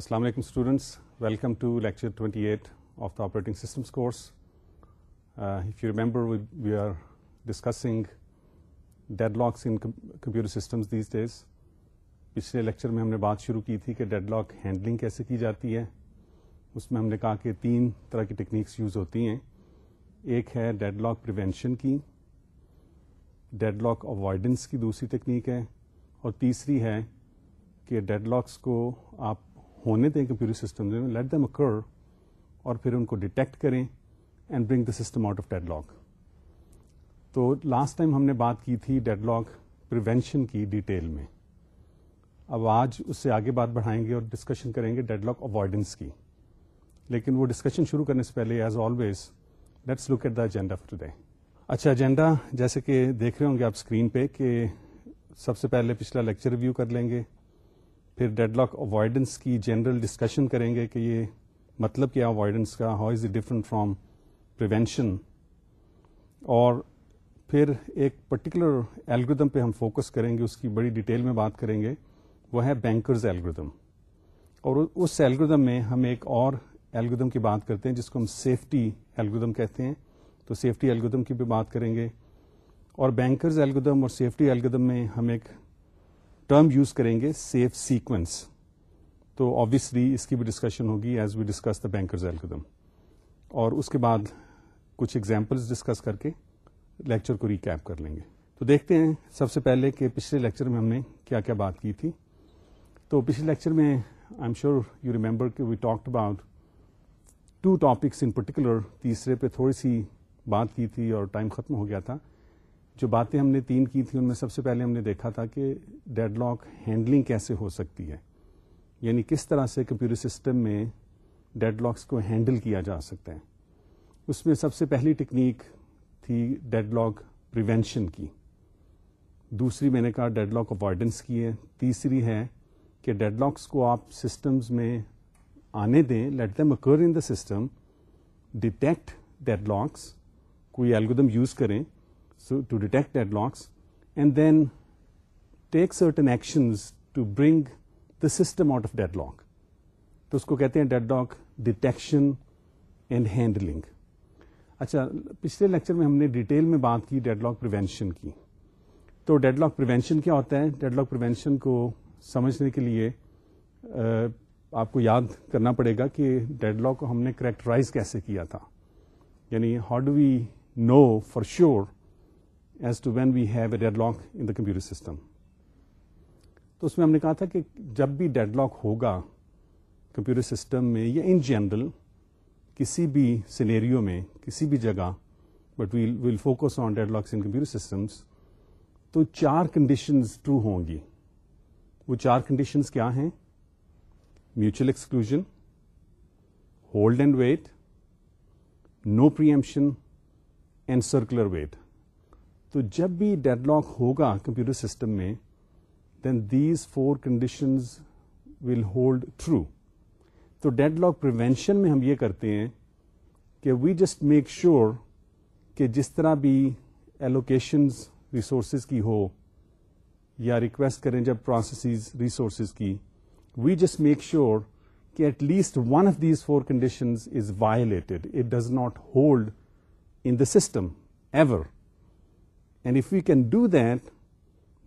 السلام علیکم students welcome to lecture 28 eight of the operating systems course if you remember we are discussing deadlocks in computer systems these days پچھلے lecture میں ہم نے بات شروع کی تھی کہ ڈیڈ لاک ہینڈلنگ کیسے کی جاتی ہے اس میں ہم نے کہا کہ تین طرح کی ٹیکنیکس یوز ہوتی ہیں ایک ہے ڈیڈ لاک پریونشن کی ڈیڈ لاک اوائڈنس کی دوسری ٹیکنیک ہے اور تیسری ہے کہ ڈیڈ لاکس کو آپ ہونے دیں کمپیوٹر سسٹم میں لیٹ دم اکر اور پھر ان کو ڈیٹیکٹ کریں and bring the system out of deadlock تو لاسٹ ٹائم ہم نے بات کی تھی ڈیڈ لاک پریونشن کی ڈیٹیل میں۔ اب آج اس سے آگے بات بڑھائیں گے اور ڈسکشن کریں گے ڈیڈ لاک اوائڈنس کی۔ لیکن وہ ڈسکشن شروع کرنے سے پہلے as always let's look at the agenda today اچھا ایجنڈا جیسے کہ دیکھ رہے ہوں گے آپ اسکرین پہ کہ سب سے پہلے پچھلا لیکچر ریویو کر لیں گے۔ پھر ڈیڈ لاک اوائڈنس کی جنرل ڈسکشن کریں گے کہ یہ مطلب کیا اوائڈنس کا how is it different from prevention اور پھر ایک پرٹیکولر ایلگردم پہ ہم فوکس کریں گے، اس کی بڑی ڈیٹیل میں بات کریں گے، وہ ہے بینکرز ایلگردم اور اس ایلگردم میں ہم ایک اور ایلگردم کی بات کرتے ہیں، جس کو ہم سیفٹی ایلگردم کہتے ہیں۔ تو سیفٹی ایلگردم کی بھی بات کریں گے۔ اور بینکرز ایلگردم اور سیفٹی ایلگردم میں ہم ایک ٹرم یوز کریں گے سیف سیکوینس تو آبویسلی اس کی بھی ڈسکشن ہوگی as we discuss the banker's algorithm اور اس کے بعد کچھ ایگزامپلس ڈسکس کر کے لیکچر کو ریکیپ کر لیں گے. تو دیکھتے ہیں سب سے پہلے کہ پچھلے لیکچر میں ہم نے کیا کیا بات کی تھی. تو پچھلے لیکچر میں I am sure you remember کہ we talked about two topics in particular تیسرے پہ تھوڑی سی بات کی تھی اور ٹائم ختم ہو گیا تھا. جو باتیں ہم نے تین کی تھیں، ان میں سب سے پہلے ہم نے دیکھا تھا کہ ڈیڈ لاک ہینڈلنگ کیسے ہو سکتی ہے۔ یعنی کس طرح سے کمپیوٹر سسٹم میں ڈیڈ لاکس کو ہینڈل کیا جا سکتا ہے۔ اس میں سب سے پہلی ٹیکنیک تھی ڈیڈ لاک پریونشن کی۔ دوسری میں نے کہا ڈیڈ لاک اوائڈنس کی ہے۔ تیسری ہے کہ ڈیڈ لاکس کو آپ سسٹمز میں آنے دیں let them occur in the system detect deadlocks کوئی ایلگودم یوز کریں۔ To detect deadlocks and then take certain actions to bring the system out of deadlock تو اس کو کہتے ہیں deadlock detection and handling اچھا پچھلے لیکچر میں ہم نے ڈیٹیل میں بات کی ڈیڈ لاک پریونشن کی۔ تو ڈیڈ لاک پریونشن کیا ہوتا ہے؟ ڈیڈ لاک پریونشن کو سمجھنے کے لیے آپ کو یاد کرنا پڑے گا کہ ڈیڈ لاک کو ہم نے کریکٹرائز کیسے کیا تھا۔ یعنی how do we know for sure as to when we have a deadlock in the computer system تو اس میں ہم نے کہا تھا کہ جب بھی ڈیڈ لاک ہوگا کمپیوٹر سسٹم میں یا ان جنرل کسی بھی سینیریو میں، کسی بھی جگہ but we'll will focus on deadlocks in computer systems تو چار کنڈیشنز ٹرو ہوں گی۔ وہ چار کنڈیشنز کیا ہیں؟ Mutual exclusion hold and wait no preemption and circular wait تو جب بھی ڈیڈ لاک ہوگا کمپیوٹر سسٹم میں then these four conditions will hold true تو ڈیڈ لاک پریونشن میں ہم یہ کرتے ہیں کہ وی جسٹ میک شیور کہ جس طرح بھی ایلوکیشنز ریسورسز کی ہو یا ریکویسٹ کریں جب پروسیسز ریسورسز کی وی جسٹ میک شیور کہ at least one of these four conditions is violated it does not hold in the system ever and if we can do that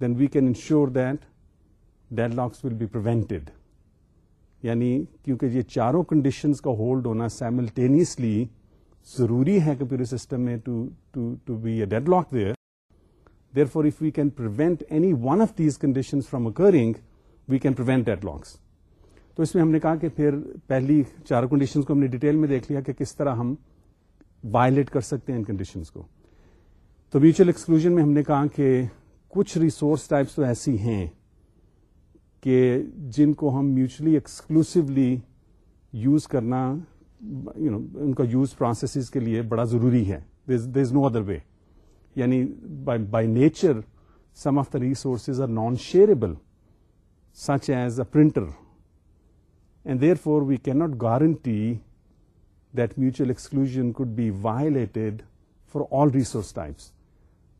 then we can ensure that deadlocks will be prevented یعنی کیونکہ یہ چاروں conditions کا hold ہونا simultaneously ضروری ہے computer system میں to be a deadlock there therefore if we can prevent any one of these condition from occurring we can prevent deadlocks تو اس میں ہم نے کہا کہ پھر پہلی چار کنڈیشنز کو ہم نے ڈیٹیل میں دیکھ لیا کہ کس طرح ہم وائلیٹ کر سکتے ہیں ان کنڈیشنز کو۔ تو میوچل ایکسکلوژن میں ہم نے کہا کہ کچھ ریسورس ٹائپس تو ایسی ہیں کہ جن کو ہم میوچلی ایکسکلوسولی یوز کرنا یو نو ان کا یوز پروسیسز کے لیے بڑا ضروری ہے۔ There is no other way یعنی by nature some of the resources are non shareable such as a printer and therefore we can not guarantee that mutual exclusion could be violated for all resource types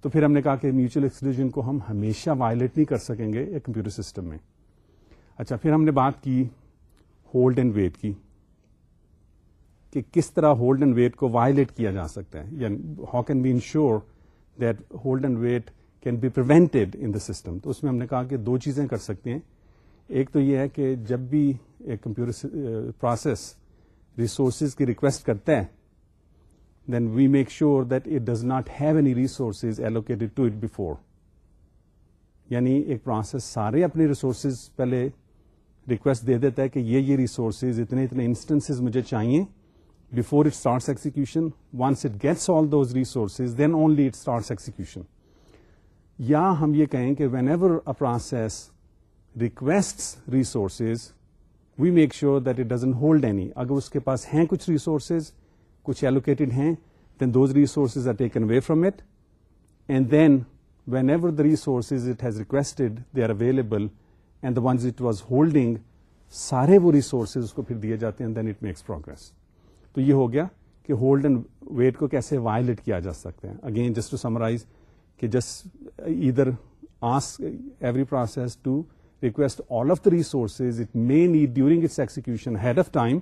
تو پھر ہم نے کہا کہ mutual exclusion کو ہم ہمیشہ wallet نہیں کر سکیں گے ایک کمپیوٹر سسٹم میں۔ اچھا پھر ہم نے بات کی ہولڈ اینڈ ویٹ کی کہ کس طرح ہولڈ اینڈ ویٹ کو وائلیٹ کیا جا سکتا ہے۔ یعنی how can be ensure that hold and wait can be prevented in the system تو اس میں ہم نے کہا کہ دو چیزیں کر سکتے ہیں۔ ایک تو یہ ہے کہ جب بھی ایک کمپیوٹر پروسیس ریسورسز کی ریکویسٹ کرتا ہے then we make sure that it does not have any resources allocated to it before یعنی ایک پروسیس سارے اپنے ریسورسز پہلے ریکویسٹ دے دیتا ہے کہ یہ یہ ریسورسز اتنے اتنے انسٹنس مجھے چاہیے before it starts execution once it gets all those resources then only it starts execution یا ہم یہ کہیں کہ whenever a process request resources we make sure that it doesn't hold any اگر اس کے پاس ہیں کچھ ریسورسز کچھ ایلوکیٹڈ ہیں then those resources are taken away from it and then whenever the resources it has requested they are available and the ones it was holding سارے وہ ریسورسز کو پھر دیے جاتے ہیں دین اٹ میکس پروگرس تو یہ ہو گیا کہ ہولڈ اینڈ ویٹ کو کیسے وائلٹ کیا جا سکتا ہے اگین جسٹ ٹو سمرائز کہ just either ask every process to request all of the resources it may need during its execution ahead of time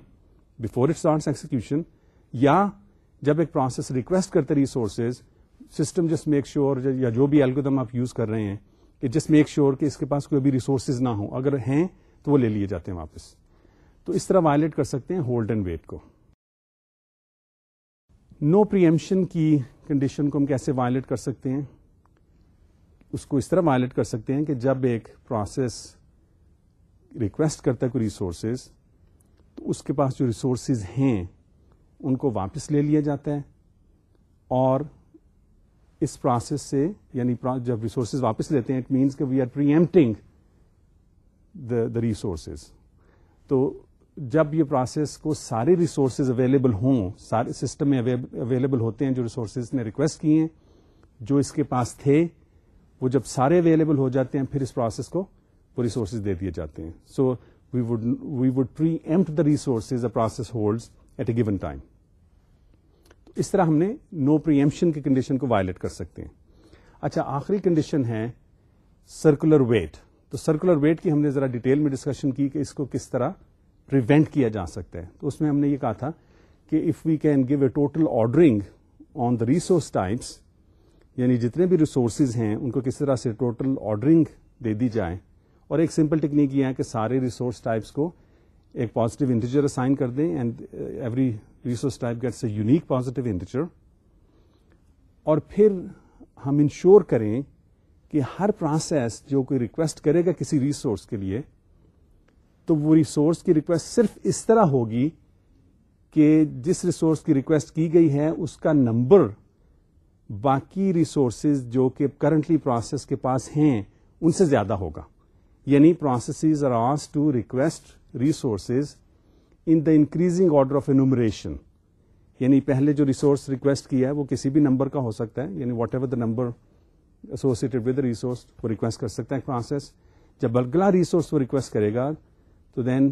before it starts execution یا جب ایک پروسیس ریکویسٹ کرتے resources system just make sure یا جو بھی algorithm آپ use کر رہے ہیں، کہ جسٹ میک شیور کہ اس کے پاس کوئی بھی ریسورسز نہ ہوں۔ اگر ہیں تو وہ لے لیے جاتے ہیں واپس۔ تو اس طرح وائلیٹ کر سکتے ہیں ہولڈ اینڈ ویٹ کو۔ نو پریمشن کی کنڈیشن کو ہم کیسے وائلیٹ کر سکتے ہیں؟ اس کو اس طرح وائلیٹ کر سکتے ہیں کہ جب ایک پروسیس ریکویسٹ کرتا ہے کوئی ریسورسز تو اس کے پاس جو ریسورسز ہیں ان کو واپس لے لیا جاتا ہے اور اس پروسیس سے یعنی جب ریسورسز واپس لیتے ہیں اٹ مینس کہ وی آر پریمپٹنگ دا ریسورسز تو جب یہ پروسیس کو سارے ریسورسز اویلیبل ہوں، سارے سسٹم میں اویلیبل ہوتے ہیں جو ریسورسز نے ریکویسٹ کیے ہیں، جو اس کے پاس تھے، وہ جب سارے اویلیبل ہو جاتے ہیں، پھر اس پروسیس کو وہ ریسورسز دے دیے جاتے ہیں. So we would we would preempt the resources a process hold at a given time اس طرح ہم نے نو پریمپشن کی کنڈیشن کو وائلٹ کر سکتے ہیں۔ اچھا آخری کنڈیشن ہے سرکولر ویٹ تو سرکولر ویٹ کی ہم نے ذرا ڈیٹیل میں ڈسکشن کی کہ اس کو کس طرح پریونٹ کیا جا سکتا ہے۔ تو اس میں ہم نے یہ کہا تھا کہ if we can give a total ordering on the resource types یعنی جتنے بھی ریسورسز ہیں، ان کو کس طرح سے ٹوٹل آرڈرنگ دے دی جائے اور ایک سمپل ٹیکنیک یہ ہے کہ سارے ریسورس ٹائپس کو ایک پازیٹیو انٹیجر اسائن کر دیں and every resource type gets a unique positive integer اور پھر ہم انشور کریں کہ ہر پروسیس جو کوئی ریکویسٹ کرے گا کسی ریسورس کے لیے، تو وہ ریسورس کی ریکویسٹ صرف اس طرح ہوگی کہ جس ریسورس کی ریکویسٹ کی گئی ہے، اس کا نمبر باقی ریسورسز جو کہ کرنٹلی پروسیس کے پاس ہیں، ان سے زیادہ ہوگا۔ یعنی processes are ask to request resources in the increasing order of enumeration یعنی پہلے جو ریسورس ریکویسٹ کیا ہے وہ کسی بھی نمبر کا ہو سکتا ہے یعنی whatever the number associated with resource وہ ریکویسٹ کر سکتا ہے پروسیس جب اگلا ریسورس وہ ریکویسٹ کرے گا، تو then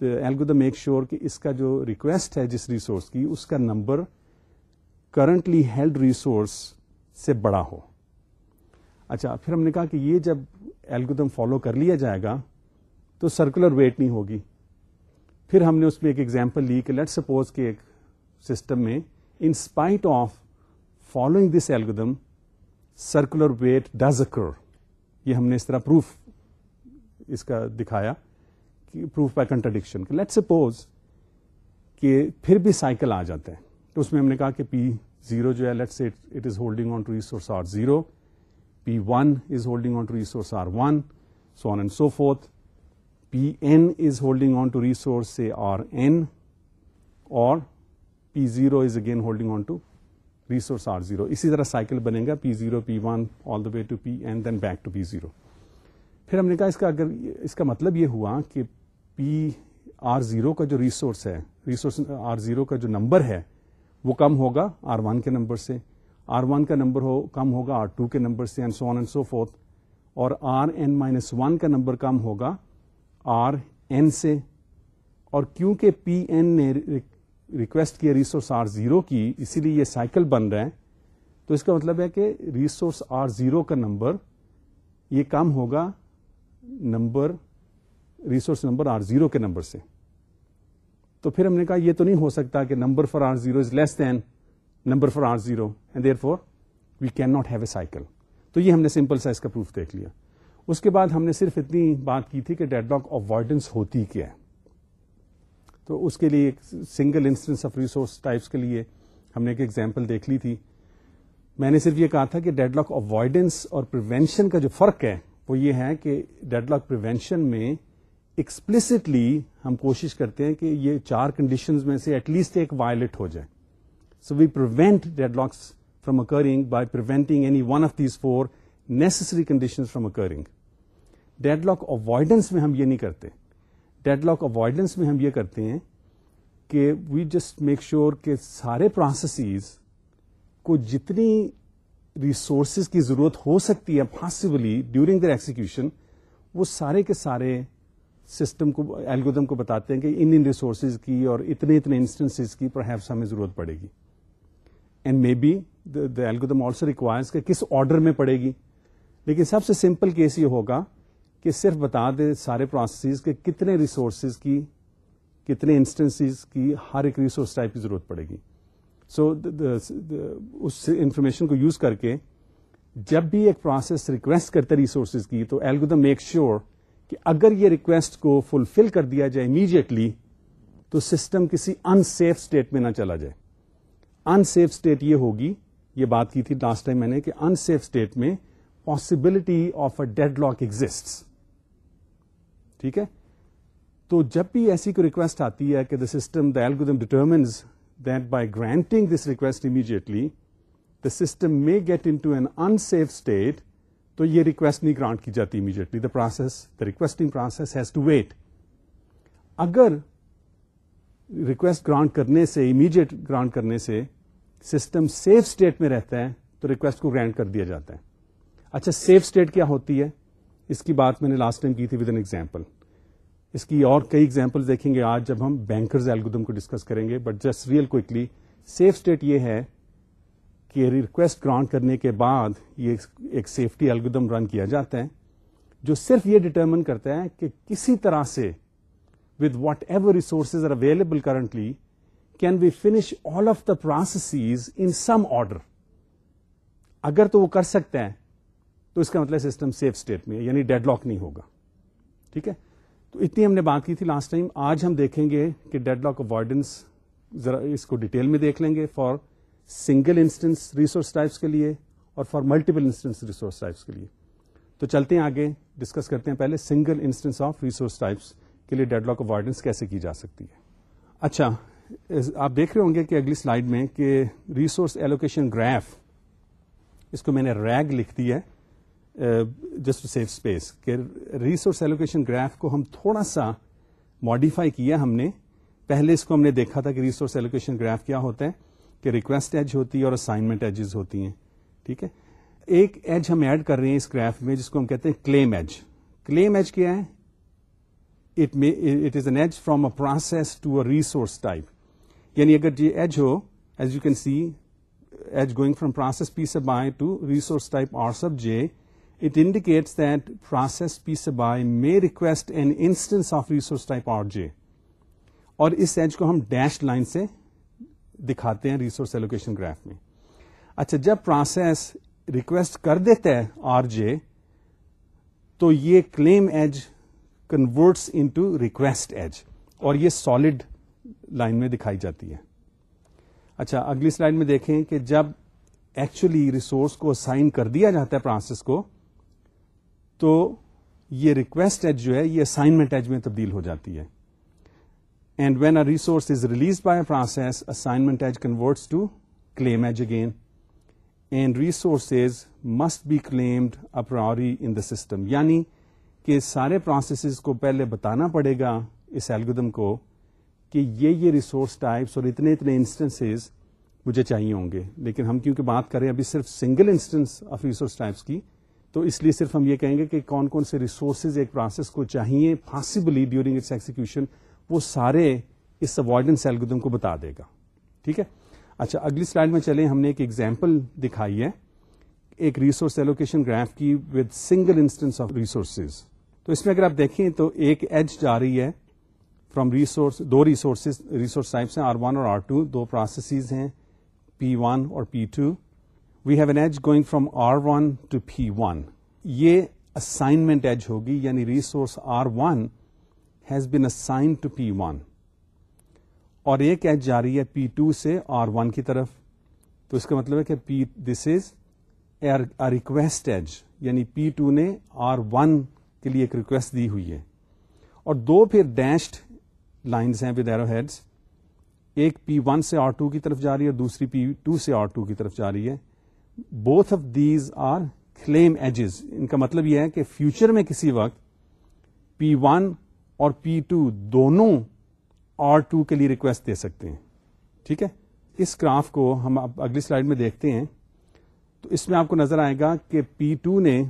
algo the make sure کہ اس کا جو ریکویسٹ ہے جس ریسورس کی، اس کا نمبر کرنٹلی ہیلڈ ریسورس سے بڑا ہو۔ اچھا پھر ہم نے کہا کہ یہ جب ایلگودم فالو کر لیا جائے گا، تو سرکولر ویٹ نہیں ہوگی۔ پھر ہم نے اس میں ایک ایگزامپل لی کہ لیٹ سپوز کہ ایک سسٹم میں in spite of following this algorithm circular wait does occur یہ ہم نے اس طرح پروف اس کا دکھایا کہ proof by contradiction let suppose کہ پھر بھی سائیکل آ جاتا ہے. تو اس میں ہم نے کہا کہ پی زیرو جو ہے let's say it is holding on to resource R zero P one is holding on to resource R one so on and so forth P N is holding on to resource say R N اور P zero is again holding on to resource R zero. اسی طرح cycle بنے گا P zero, P one all the way to P N then back to P zero. پھر ہم نے کہا اس کا اگر اس کا مطلب یہ ہوا کہ پی آر زیرو کا جو ریسورس ہے، ریسورس آر زیرو کا جو نمبر ہے، وہ کم ہوگا آر ون کے نمبر سے۔ آر ون کا نمبر ہو کم ہوگا، آر ٹو کے نمبر سے and so on and so forth اور آر این مائنس ون کا نمبر کم ہوگا آر این سے، اور کیونکہ پی این نے ریکویسٹ کیا ریسورس آر زیرو کی، اسی لیے یہ سائیکل بن رہا ہے، تو اس کا مطلب ہے کہ ریسورس آر زیرو کا نمبر، یہ کم ہوگا number resource number R zero کے نمبر سے۔ تو پھر ہم نے کہا یہ تو نہیں ہو سکتا کہ number for R zero is less than number for R zero and therefore we can not have a cycle تو یہ ہم نے سمپل سائز کا پروف دیکھ لیا۔ اس کے بعد ہم نے صرف اتنی بات کی تھی کہ ڈیڈ لاک اوائڈنس ہوتی کیا ہے۔ تو اس کے لیے ایک single instance of resource types کے لیے ہم نے ایک ایگزامپل دیکھ لی تھی۔ میں نے صرف یہ کہا تھا کہ ڈیڈ لاک اوائڈنس اور پریونشن کا جو فرق ہے وہ یہ ہے کہ ڈیڈ لاک پریونشن میں ایکسپلسٹلی ہم کوشش کرتے ہیں کہ یہ چار کنڈیشن میں سے ایٹ لیسٹ ایک وائلٹ ہو جائے۔ So we prevent deadlocks from occurring by preventing any one of these four necessary condition from occurring deadlock avoidance میں ہم یہ نہیں کرتے. ڈیڈ لاک اوائڈنس میں ہم یہ کرتے ہیں کہ وی جسٹ میک شیور کہ سارے پروسیسز کو جتنی ریسورسز کی ضرورت ہو سکتی ہے پاسبلی ڈیورنگ در ایکسیکیوشن وہ سارے کے سارے سسٹم کو ایلگودم کو بتاتے ہیں کہ ان ان ریسورسز کی اور اتنے اتنے انسٹنس کی پر ہمیں ضرورت پڑے گی. And maybe the algorithm also requires کہ کس آرڈر میں پڑے گی. لیکن سب سے سمپل کیس یہ ہوگا کہ صرف بتا دے سارے پروسیسز کے کتنے ریسورسز کی، کتنے انسٹنس کی ہر ایک ریسورس ٹائپ کی ضرورت پڑے گی۔ سو اس انفارمیشن کو یوز کر کے جب بھی ایک پروسیس ریکویسٹ کرتے ریسورسز کی تو ایلگودم میک شیور کہ اگر یہ ریکویسٹ کو فلفل کر دیا جائے امیڈیٹلی تو سسٹم کسی ان سیف اسٹیٹ میں نہ چلا جائے۔ ان سیف اسٹیٹ یہ ہوگی، یہ بات کی تھی لاسٹ ٹائم میں نے کہ ان سیف اسٹیٹ میں possibility of a deadlock exist ٹھیک ہے؟ تو جب بھی ایسی کوئی ریکویسٹ آتی ہے کہ the system the algorithm determines that by granting this request immediately the system may get into an unsafe state تو یہ ریکویسٹ نہیں گرانٹ کی جاتی immediately the process the requesting process has to wait اگر request grant کرنے سے immediate grant کرنے سے سسٹم سیف اسٹیٹ میں رہتا ہے، تو ریکویسٹ کو گرانٹ کر دیا جاتا ہے۔ اچھا سیف اسٹیٹ کیا ہوتی ہے؟ اس کی بات میں نے لاسٹ ٹائم کی تھی ود این ایگزامپل اس کی اور کئی ایگزامپل دیکھیں گے آج جب ہم بینکرز ایلگودم کو ڈسکس کریں گے but just really quickly safe state یہ ہے کہ ریکویسٹ گرانٹ کرنے کے بعد یہ ایک سیفٹی الگودم رن کیا جاتا ہے، جو صرف یہ ڈٹرمن کرتا ہے کہ کسی طرح سے with whatever resources are available currently can we finish all of the processes in some order اگر تو وہ کر سکتا ہے تو اس کا مطلب سسٹم سیف اسٹیٹ میں یعنی ڈیڈ لاک نہیں ہوگا۔ ٹھیک ہے؟ تو اتنی ہم نے بات کی تھی لاسٹ ٹائم آج ہم دیکھیں گے کہ ڈیڈ لاک اوائڈنس ذرا اس کو ڈیٹیل میں دیکھ لیں گے for single instance resource types کے لیے اور for multiple instance resource types کے لیے۔ تو چلتے ہیں آگے ڈسکس کرتے ہیں پہلے single instance of resource types کے لیے ڈیڈ لاک اوائڈنس کیسے کی جا سکتی ہے۔ اچھا آپ دیکھ رہے ہوں گے کہ اگلی سلائڈ میں کہ ریسورس ایلوکیشن گراف اس کو میں نے ریگ لکھ دی ہے۔ جسٹ سیف اسپیس کہ ریسورس ایلوکیشن گراف کو ہم تھوڑا سا ماڈیفائی کیا ہم نے. پہلے اس کو ہم نے دیکھا تھا کہ ریسورس ایلوکیشن گراف کیا ہوتا ہے، کہ ریکویسٹ ایج ہوتی ہے اور اسائنمنٹ ایجز ہوتی ہیں. ٹھیک ہے؟ ایک ایج ہم ایڈ کر رہے ہیں اس گراف میں، جس کو ہم کہتے ہیں کلیم ایج کلیم ایج کیا ہے؟ It is an edge from a process to a resource type یعنی اگر یہ edge who as you can see edge going from process P sub i to resource type R sub j it indicates that process P sub i may request an instance of resource type R j اور اس edge کو ہم dash line سے دکھاتے ہیں resource allocation graph میں اچھا جب پروسیس ریکویسٹ کر دیتا ہے آر جے تو یہ claim edge converts into request edge اور یہ سالڈ لائن میں دکھائی جاتی ہے اچھا اگلی سلائڈ میں دیکھیں کہ جب ایکچولی ریسورس کو سائن کر دیا جاتا ہے پروسیس کو تو یہ ریکویسٹ ایج جو ہے، یہ اسائنمنٹ ایج میں تبدیل ہو جاتی ہے۔ And when a resource is released by a process assignment edge converts to claim edge again and resources must be claimed a priori in the system یعنی کہ سارے پروسیسز کو پہلے بتانا پڑے گا اس ایلگودم کو کہ یہ یہ ریسورس ٹائپس اور اتنے اتنے انسٹنس مجھے چاہیے ہوں گے۔ لیکن ہم کیونکہ بات کریں ابھی صرف single instance of resource types کی تو اس لیے صرف ہم یہ کہیں گے کہ کون کون سے ریسورسز ایک پروسیس کو چاہیے پاسبلی ڈیورنگ اٹس ایکسیکیوشن وہ سارے اس اوائڈنس ایلگودم کو بتا دے گا۔ ٹھیک ہے؟ اچھا اگلی سلائڈ میں چلیں۔ ہم نے ایک ایگزامپل دکھائی ہے، ایک ریسورس ایلوکیشن گراف کی with single instance of resources تو اس میں اگر آپ دیکھیں تو ایک ایج جا رہی ہے فرام ریسورس دو ریسورسز ریسورس ٹائپس ہیں آر ون اور آر ٹو دو پروسیسز ہیں پی ون اور P two we have an edge going from R one to P one یہ اسائنمنٹ ایج ہوگی یعنی resource R one has been assign to P one اور ایک edge جاری ہے پی ٹو سے آر ون کی طرف. تو اس کا مطلب ہے کہ P this is request edge یعنی پی ٹو نے آر ون کے لیے ایک ریکویسٹ دی ہوئی ہے. اور دو پھر ڈیشڈ لائنس ہیں ود ایرو ہیڈس ایک پی ون سے آر ٹو کی طرف جا رہی ہے اور دوسری پی ٹو سے آر ٹو کی طرف جا رہی ہے. Both of these are claim edges ان کا مطلب یہ ہے کہ فیوچر میں کسی وقت پی ون اور پی ٹو دونوں آر ٹو کے لیے ریکویسٹ دے سکتے ہیں ٹھیک ہے اس گراف کو ہم اگلی سلائڈ میں دیکھتے ہیں تو اس میں آپ کو نظر آئے گا کہ پی ٹو نے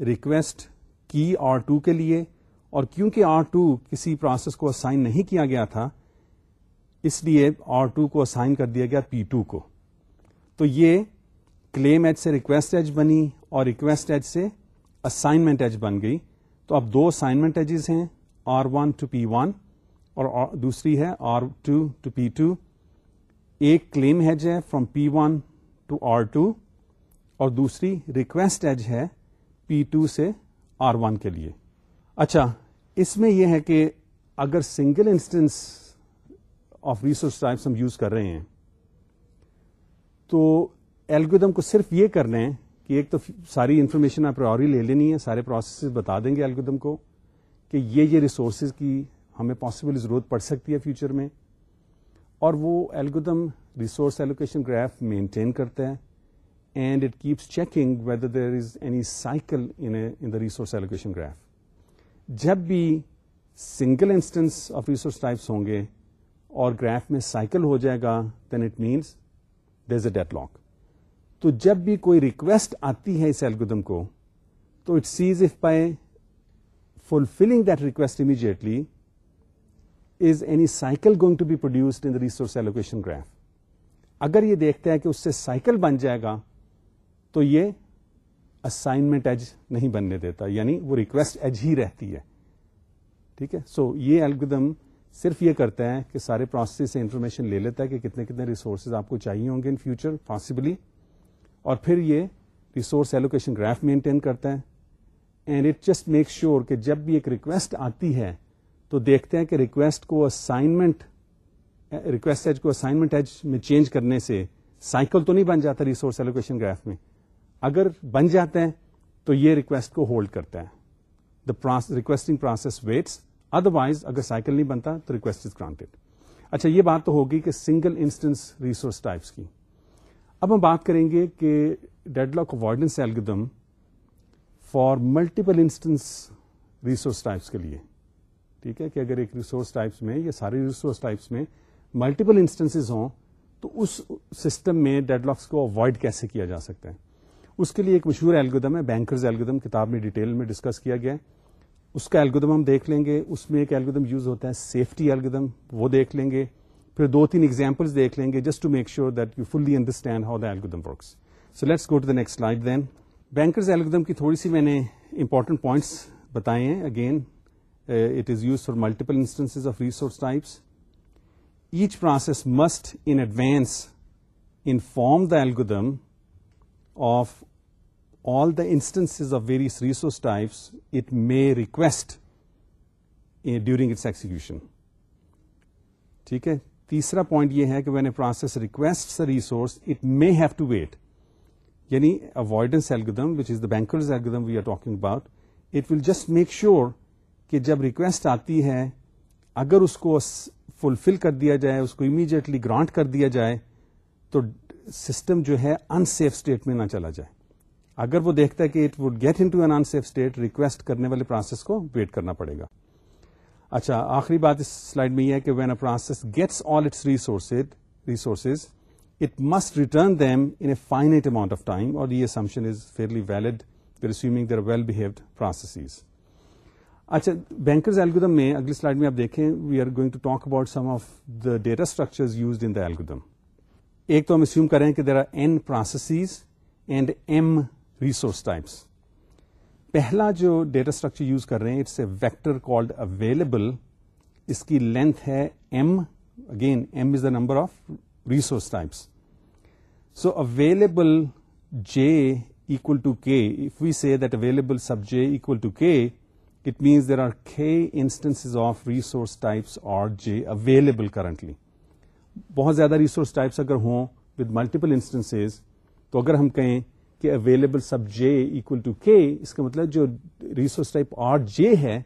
ریکویسٹ کی آر ٹو کے لیے اور کیونکہ آر ٹو کسی پروسیس کو اسائن نہیں کیا گیا تھا اس لیے آر ٹو کو اسائن کر دیا گیا پی ٹو کو. تو یہ کلیم ایج سے ریکویسٹ ایج بنی اور ریکویسٹ ایج سے اسائنمنٹ ایج بن گئی تو اب دو اسائنمنٹ ایجز ہیں R one to P one اور دوسری ہے R two to P two ایک کلیم ایج ہے from P one to R two اور دوسری ریکویسٹ ایج ہے پی ٹو سے آر ون کے لیے۔ اچھا اس میں یہ ہے کہ اگر single instance of resource types ہم یوز کر رہے ہیں، تو ایلگودم کو صرف یہ کر لیں کہ ایک تو ساری انفارمیشن آپ پرائوری لے لینی ہے، سارے پروسیسز بتا دیں گے ایلگودم کو کہ یہ یہ ریسورسز کی ہمیں پاسبل ضرورت پڑ سکتی ہے فیوچر میں۔ اور وہ algorithm resource allocation graph maintain کرتا ہے and it keeps checking whether there is any cycle in the resource allocation graph جب بھی single instance of resource types ہوں گے اور گراف میں سائیکل ہو جائے گا then it means there is a deadlock تو جب بھی کوئی ریکویسٹ آتی ہے اس ایلگودم کو، تو it sees if by fulfilling that request immediately is any cycle going to be produced in resource allocation graph اگر یہ دیکھتا ہے کہ اس سے سائیکل بن جائے گا، تو یہ اسائنمنٹ ایج نہیں بننے دیتا یعنی وہ ریکویسٹ ایج ہی رہتی ہے۔ ٹھیک ہے؟ سو یہ الگودم صرف یہ کرتا ہے کہ سارے پروسیس سے انفارمیشن لے لیتا ہے کہ کتنے کتنے ریسورسز آپ کو چاہیے ہوں گے ان فیوچر پاسبلی اور پھر یہ ریسورس ایلوکیشن گراف مینٹین کرتا ہے and it just make sure کہ جب بھی ایک ریکویسٹ آتی ہے تو دیکھتے ہیں کہ ریکویسٹ کو اسائنمنٹ ریکویسٹ ایج کو اسائنمنٹ ایج میں چینج کرنے سے سائیکل تو نہیں بن جاتا ریسورس ایلوکیشن گراف میں. اگر بن جاتے ہیں تو یہ ریکویسٹ کو ہولڈ کرتا ہے the requesting process waits otherwise اگر سائیکل نہیں بنتا تو ریکویسٹ از گرانٹیڈ اچھا یہ بات تو ہوگی کہ سنگل انسٹنس ریسورس ٹائپس کی. اب ہم بات کریں گے کہ deadlock avoidance algorithm for multiple instance resource types کے لیے۔ ٹھیک ہے کہ اگر ایک ریسورس ٹائپس میں یا سارے ریسورس ٹائپس میں ملٹیپل انسٹنس ہوں، تو اس سسٹم میں ڈیڈ لاکس کو اوائڈ کیسے کیا جا سکتا ہے؟ اس کے لیے ایک مشہور ایلگودم ہے بینکرز ایلگودم کتاب میں ڈیٹیل میں ڈسکس کیا گیا ہے۔ اس کا ایلگودم ہم دیکھ لیں گے، اس میں ایک ایلگودم یوز ہوتا ہے سیفٹی ایلگودم وہ دیکھ لیں گے۔ پھر دو تین ایگزامپلس دیکھ لیں گے just to make sure that you fully understand how the algorithm works so let's go to the next slide then bankers algorithm کی تھوڑی سی میں نے امپورٹنٹ پوائنٹس بتائے ہیں. Again it is use for multiple instance of resource types each process must in advance inform the algorithm of all the instances of various resource types it may request eh, during its execution. ٹھیک ہے؟ تیسرا point یہ ہے کہ when a process request resource it may have to wait یعنی avoidance algorithm which is the bankers algorithm we are talking about it will just make sure کہ جب request آتی ہے، اگر اس کو فلفل کر دیا جائے، اس کو امیڈیٹلی گرانٹ کر دیا جائے، تو سسٹم جو ہے ان سیف اسٹیٹ میں نہ چلا جائے۔ اگر وہ دیکھتا ہے کہ it would get into unsafe state request کرنے والے پروسیس کو ویٹ کرنا پڑے گا۔ اچھا آخری بات اس سلائڈ میں یہ ہے کہ when a process gets all its resources it must return them in a finite amount of time اور یہ assumption is fairly valid assuming there well behaved processes اچھا بینکرز ایلگودم میں اگلی سلائڈ میں آپ دیکھیں we are going to talk about some of the data structure used in the algorithm ایک تو ہم اسیوم کریں کہ there are N processes and M resource types پہلا جو ڈیٹا اسٹرکچر یوز کر رہے ہیں it's a vector called available اس کی لینتھ ہے M again M is the number of resource types so available j equal to k, if we say that available sub j equal to k, it means there are k instances of resource types or j available currently. بہت زیادہ resource types اگر ہوں with multiple instance تو اگر ہم کہیں کہ available sub j equal to K اس کا مطلب جو ریسورس ٹائپ آر جے ہے،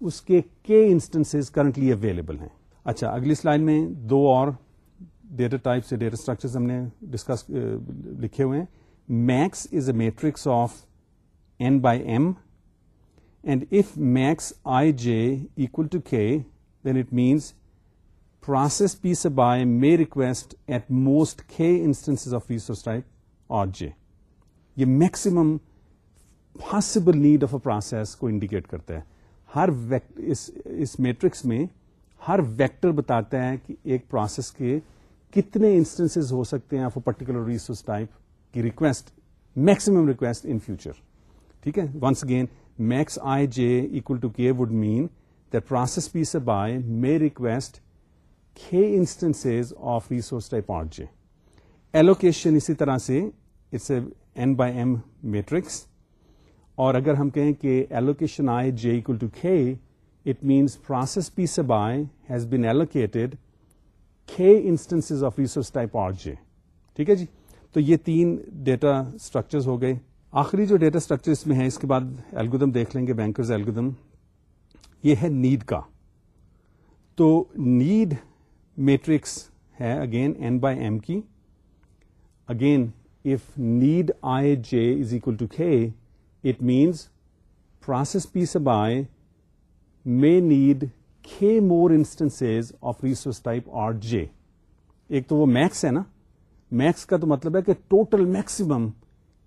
اس کے کے انسٹنس کرنٹلی اویلیبل ہیں۔ اچھا اگلی سلائڈ میں دو اور ڈیٹا ٹائپس ڈیٹا اسٹرکچر ہم نے ڈسکس لکھے ہوئے ہیں۔ Max is a matrix of N by M and if max i j equal to K then it means process P sub i may request at most K instance of resource type اور j یہ maximum possible need of a process کو indicate کرتا ہے۔ ہر اس matrix میں ہر vector بتاتا ہے کہ ایک پروسیس کے کتنے انسٹنس ہو سکتے ہیں of a particular resource type کی request maximum request in future ٹھیک ہے؟ Once again max I J equal to K would mean the process P sub I may request instance of resource type R J allocation اسی طرح سے it's a N by M matrix اور اگر ہم کہیں کہ allocation I J equal to K it means process P sub I has been allocated K instance of resource type R J ٹھیک ہے جی؟ تو یہ تین ڈیٹا اسٹرکچر ہو گئے۔ آخری جو ڈیٹا اسٹرکچر اس میں ہے اس کے بعد ایلگودم دیکھ لیں گے بینکرز ایلگودم یہ ہے نیڈ کا۔ تو نیڈ میٹرکس ہے اگین این بائی ایم کی۔ Again if need I J is equal to K it means process P sub I may need K more instance of resource type R J ایک تو وہ Max ہے نا Max کا تو مطلب ہے کہ ٹوٹل میکسیمم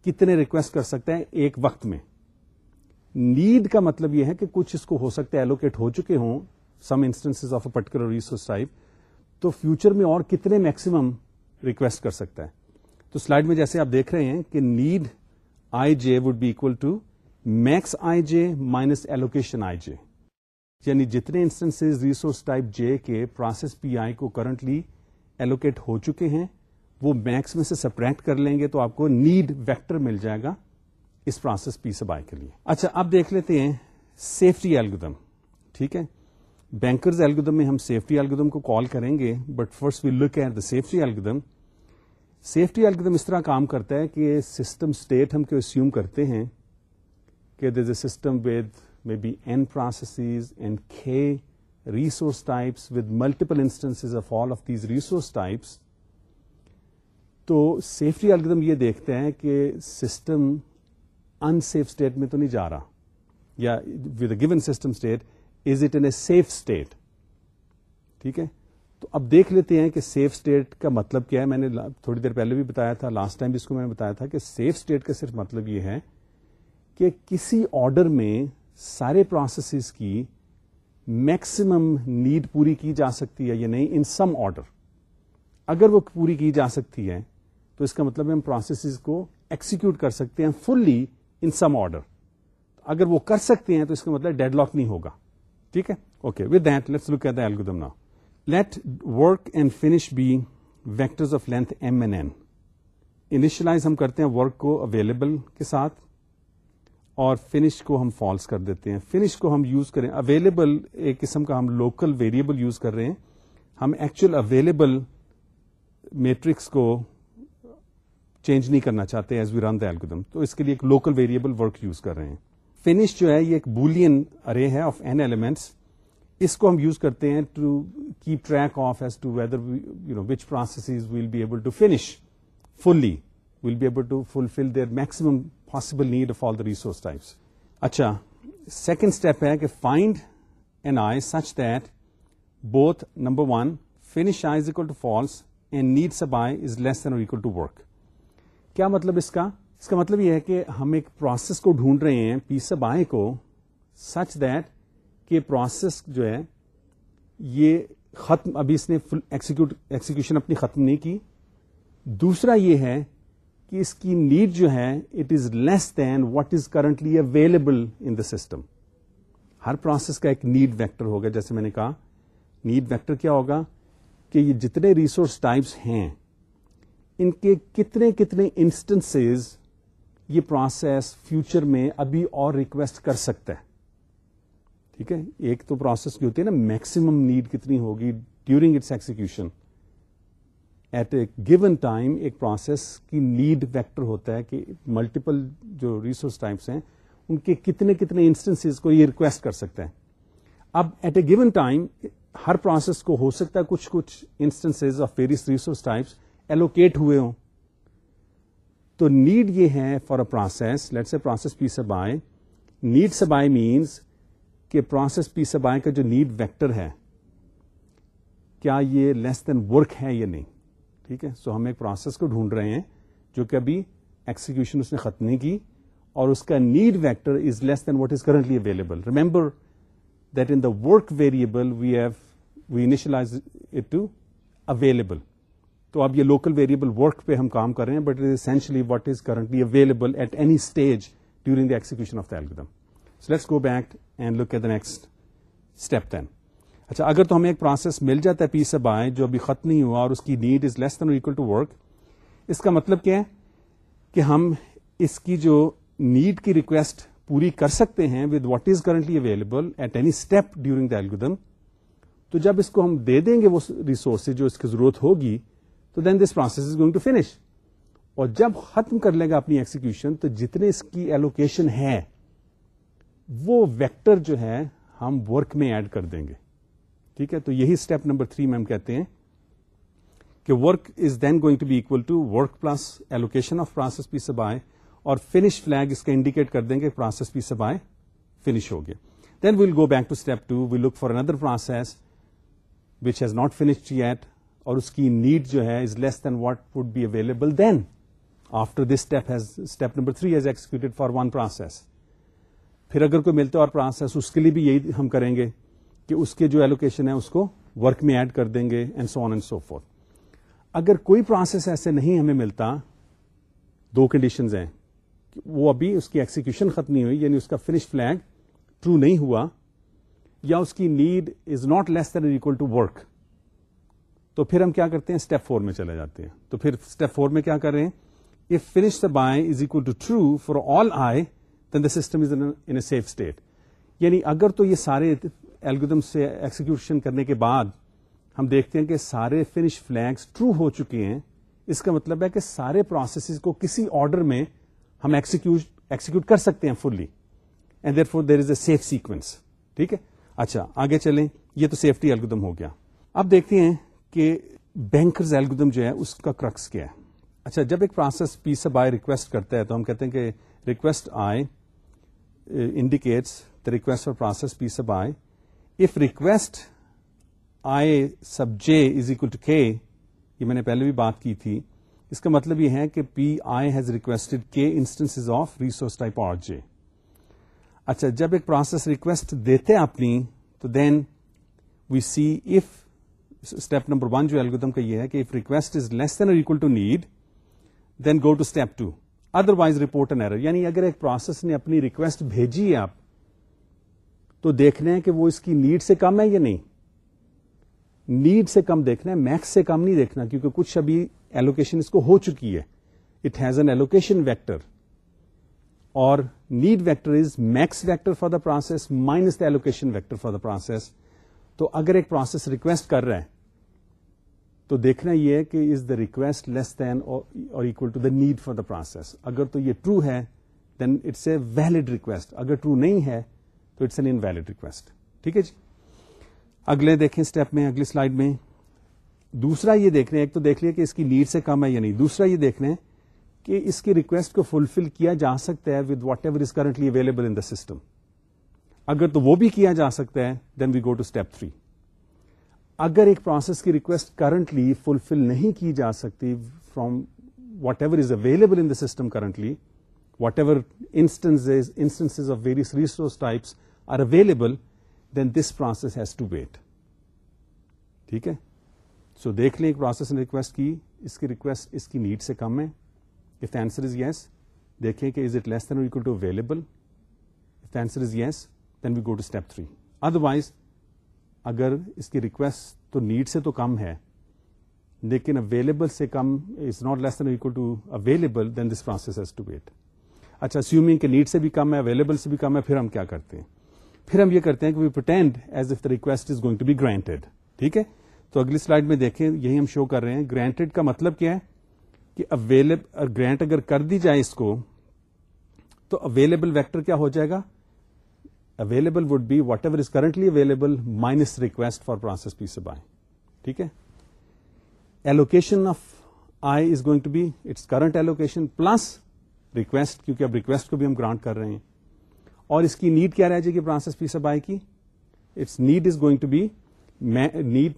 کتنے ریکویسٹ کر سکتے ہیں ایک وقت میں نیڈ کا مطلب یہ ہے کہ کچھ اس کو ہو سکتا ہے ایلوکیٹ ہو چکے ہوں some instance of a particular resource type تو فیوچر میں اور کتنے میکسیمم ریکویسٹ کر سکتا ہے تو سلائڈ میں جیسے آپ دیکھ رہے ہیں کہ need I J would be equal to max I J minus allocation I J یعنی جتنے انسٹنس ریسورس ٹائپ جے کے پروسیس پی آئی کو کرنٹلی ایلوکیٹ ہو چکے ہیں، وہ میکس میں سے سپریٹ کر لیں گے تو آپ کو نیڈ ویکٹر مل جائے گا اس پروسیس پی سے بائی کے لیے۔ اچھا اب دیکھ لیتے ہیں سیفٹی ایلگودم ٹھیک ہے؟ بینکرز ایلگودم میں ہم سیفٹی ایلگودم کو کال کریں گے but first we look at the safety algorithm safety algorithm اس طرح کام کرتا ہے کہ سسٹم اسٹیٹ ہم کو اسیوم کرتے ہیں کہ there's a system with may be N processes and K resource types with multiple instance of all of these resource types تو سیفٹی الگدم یہ دیکھتے ہیں کہ سسٹم ان سیف اسٹیٹ میں تو نہیں جا رہا یا with a given system state is it in a safe state ٹھیک ہے؟ تو اب دیکھ لیتے ہیں کہ سیف اسٹیٹ کا مطلب کیا ہے۔ میں نے تھوڑی دیر پہلے بھی بتایا تھا لاسٹ ٹائم بھی اس کو میں نے بتایا تھا کہ سیف اسٹیٹ کا صرف مطلب یہ ہے کہ کسی آرڈر میں سارے پروسیسز کی میکسیمم نیڈ پوری کی جا سکتی ہے یا نہیں ان سم آرڈر اگر وہ پوری کی جا سکتی ہے، تو اس کا مطلب ہم پروسیسز کو ایکسیکیوٹ کر سکتے ہیں فلی ان سم آرڈر اگر وہ کر سکتے ہیں، تو اس کا مطلب ڈیڈ لاک نہیں ہوگا۔ ٹھیک ہے؟ Okay with that let's look at the algorithm نا let work and finish be vectors of length M and N initialize ہم کرتے ہیں ورک کو اویلیبل کے ساتھ اور فنش کو ہم فالس کر دیتے ہیں۔ فنش کو ہم یوز کریں۔ اویلیبل ایک قسم کا ہم لوکل ویریبل یوز کر رہے ہیں۔ ہم ایکچوئل اویلیبل میٹرکس کو چینج نہیں کرنا چاہتے as we run the algorithm تو اس کے لیے ایک لوکل ویریبل ورک یوز کر رہے ہیں۔ فنش جو ہے یہ ایک بولین ارے ہے آف این ایلیمنٹس اس کو ہم یوز کرتے ہیں to keep track of as to whether you know which process will be able to finish fully will be able to fulfil their maximum possible need of all the resource types اچھا second step ہے کہ find an I such that both number one finish I is equal to false and need sub I is less than equal to work کیا مطلب اس کا اس کا مطلب یہ ہے کہ ہم ایک پروسیس کو ڈھونڈ رہے ہیں پی سب آئے کو سچ دیٹ کہ پروسیس جو ہے، یہ ختم، ابھی اس نے فل ایکسیکیوشن اپنی ختم نہیں کی. دوسرا یہ ہے کہ اس کی نیڈ جو ہے it is less than what is currently available in the system Hare process کا ایک نیڈ ویکٹر ہوگا. جیسے میں نے کہا نیڈ ویکٹر کیا ہوگا کہ یہ جتنے ریسورس ٹائپس ہیں، ان کے کتنے کتنے انسٹنس یہ پروسیس فیوچر میں ابھی اور ریکویسٹ کر سکتا ہے. ٹھیک ہے؟ ایک تو پروسیس کی ہوتی ہے نا میکسیمم نیڈ کتنی ہوگی during its execution at a given time ایک پروسیس کی نیڈ ویکٹر ہوتا ہے کہ ملٹیپل جو ریسورس ٹائپس ہیں، ان کے کتنے کتنے انسٹنس کو یہ ریکویسٹ کر سکتے ہیں اب ایٹ اے گیون ٹائم ہر پروسیس کو ہو سکتا ہے کچھ کچھ instance of various resource types allocate ہوئے ہوں۔ تو نیڈ یہ ہے for a process let's a process P sub I need sub I means کہ پروسیس پی سب آئی کا جو نیڈ ویکٹر ہے، کیا یہ لیس دین ورک ہے یا نہیں? ٹھیک ہے؟ سو ہم ایک پروسیس کو ڈھونڈ رہے ہیں جو کہ ابھی ایکسیکیوشن اس نے ختم نہیں کی اور اس کا need vector is less than what is currently available remember that in the work variable we have we initialize it to available تو اب یہ لوکل ویریبل ورک پہ ہم کام کر رہے ہیں but is essentially what is currently available at any stage during the execution of the algorithm so let's go back and look at the next step then اچھا اگر تو ہمیں ایک پروسیس مل جاتا ہے پی سب آئے جو ابھی ختم نہیں ہوا اور اس کی need is less than equal to work اس کا مطلب کیا ہے؟ کہ ہم اس کی جو نیڈ کی ریکویسٹ پوری کر سکتے ہیں with what is currently available at any step during the algorithm تو جب اس کو ہم دے دیں گے وہ ریسورس جو اس کی ضرورت ہوگی، تو then this process is going to finish اور جب ختم کر لے گا اپنی ایکسیکیوشن تو جتنے اس کی ایلوکیشن ہے وہ ویکٹر جو ہے ہم ورک میں ایڈ کر دیں گے۔ ٹھیک ہے؟ تو یہی اسٹیپ نمبر تھری میں ہم کہتے ہیں کہ work is then going to be equal to work plus allocation of process P sub I اور فنش فلگ اس کا انڈیکیٹ کر دیں گے process P sub I finish ہو گیا۔ Then we'll go back to step two we look for another process which has not finished yet اور اس کی نیڈ جو ہے is less than what would be available then after this step has step number three has executed for one process پھر اگر کوئی ملتا اور پروسیس اس کے لیے بھی یہی ہم کریں گے کہ اس کے جو ایلوکیشن ہے، اس کو ورک میں ایڈ کر دیں گے and so on and so forth اگر کوئی پروسیس ایسے نہیں ہمیں ملتا، دو کنڈیشنز ہیں وہ ابھی اس کی ایکسیکیوشن ختم نہیں ہوئی یعنی اس کا فنش فلگ ٹرو نہیں ہوا، یا اس کی need is not less than equal to work تو پھر ہم کیا کرتے ہیں؟ اسٹیپ فور میں چلے جاتے ہیں۔ تو پھر اسٹیپ فور میں کیا کر رہے ہیں؟ If finish the I is equal to true for all I then the system is in a safe state یعنی اگر تو یہ سارے ایلگودم سے ایکسیکیوشن کرنے کے بعد ہم دیکھتے ہیں کہ سارے فنش فلیگس ٹرو ہو چکے ہیں، اس کا مطلب ہے کہ سارے پروسیس کو کسی آرڈر میں ہم ایکسیکیوٹ کر سکتے ہیں fully and therefore there is a safe sequence ٹھیک ہے؟ اچھا آگے چلیں۔ یہ تو سیفٹی ایلگودم ہو گیا۔ اب دیکھتے ہیں کہ بینکرز ایلگودم جو ہے، اس کا کرکس کیا ہے۔ اچھا جب ایک process P sub I request کرتا ہے تو ہم کہتے ہیں کہ request I indicates the request for process P sub I if request I sub J is equal to K یہ میں نے پہلے بھی بات کی تھی، اس کا مطلب یہ ہے کہ P I has requested K instance of resource type R J اچھا جب ایک پروسیس ریکویسٹ دیتے اپنی، تو then we see if step number one جو الگودم کا یہ ہے کہ if request is less than equal to need then go to step two otherwise report an error یعنی اگر ایک پروسیس نے اپنی ریکویسٹ بھیجی ہے آپ، تو دیکھنا ہے کہ وہ اس کی نیڈ سے کم ہے یا نہیں۔ نیڈ سے کم دیکھنا ہے میکس سے کم نہیں دیکھنا، کیونکہ کچھ ابھی ایلوکیشن اس کو ہو چکی ہے۔ It has an allocation vector اور need vector is max vector for the process minus the allocation vector for the process تو اگر ایک پروسیس ریکویسٹ کر رہا ہے تو دیکھنا یہ ہے کہ is the request less than اور equal to the need for the process اگر تو یہ ٹرو ہے then it's a valid request اگر ٹرو نہیں ہے، تو it's an invalid request ٹھیک ہے جی؟ اگلے دیکھیں اسٹیپ میں، اگلی سلائڈ میں۔ دوسرا یہ دیکھ رہے ہیں، ایک تو دیکھ لیا کہ اس کی نیڈ سے کم ہے یا نہیں۔ دوسرا یہ دیکھ رہے ہیں کہ اس کی ریکویسٹ کو فلفل کیا جا سکتا ہے with whatever is currently available in the system اگر تو وہ بھی کیا جا سکتا ہے then we go to step three اگر ایک پروسیس کی ریکویسٹ کرنٹلی فلفل نہیں کی جا سکتی from whatever is available in the system currently whatever instance of various resource types are available then this process has to wait ٹھیک ہے؟ So دیکھ لیں ایک پروسیس نے ریکویسٹ کی، اس کی ریکویسٹ اس کی نیڈ سے کم ہے۔ If the answer is yes دیکھیں کہ is it less than equal to available if the answer is yes then we go to step three otherwise اگر اس کی ریکویسٹ تو نیڈ سے تو کم ہے، لیکن اویلیبل سے کم is not less than equal to available then this process has to wait اچھا سیومنگ کہ نیڈ سے بھی کم ہے اویلیبل سے بھی کم ہے، پھر ہم کیا کرتے ہیں؟ پھر ہم یہ کرتے ہیں کہ we pretend as if the request is going to be granted ٹھیک ہے؟ تو اگلی سلائڈ میں دیکھیں، یہی ہم شو کر رہے ہیں۔ گرانٹیڈ کا مطلب کیا ہے؟ کہ اویلیبل گرانٹ اگر کر دی جائے اس کو، تو اویلیبل ویکٹر کیا ہو جائے گا؟ Available would be whatever is currently available minus request for process P sub I ٹھیک ہے؟ Allocation of I is going to be its current allocation plus request کیونکہ اب ریکویسٹ کو بھی ہم گرانٹ کر رہے ہیں۔ اور اس کی نیڈ کیا رہ جائے گی پروسیس پی سب آئی کی؟ Its need is going to be need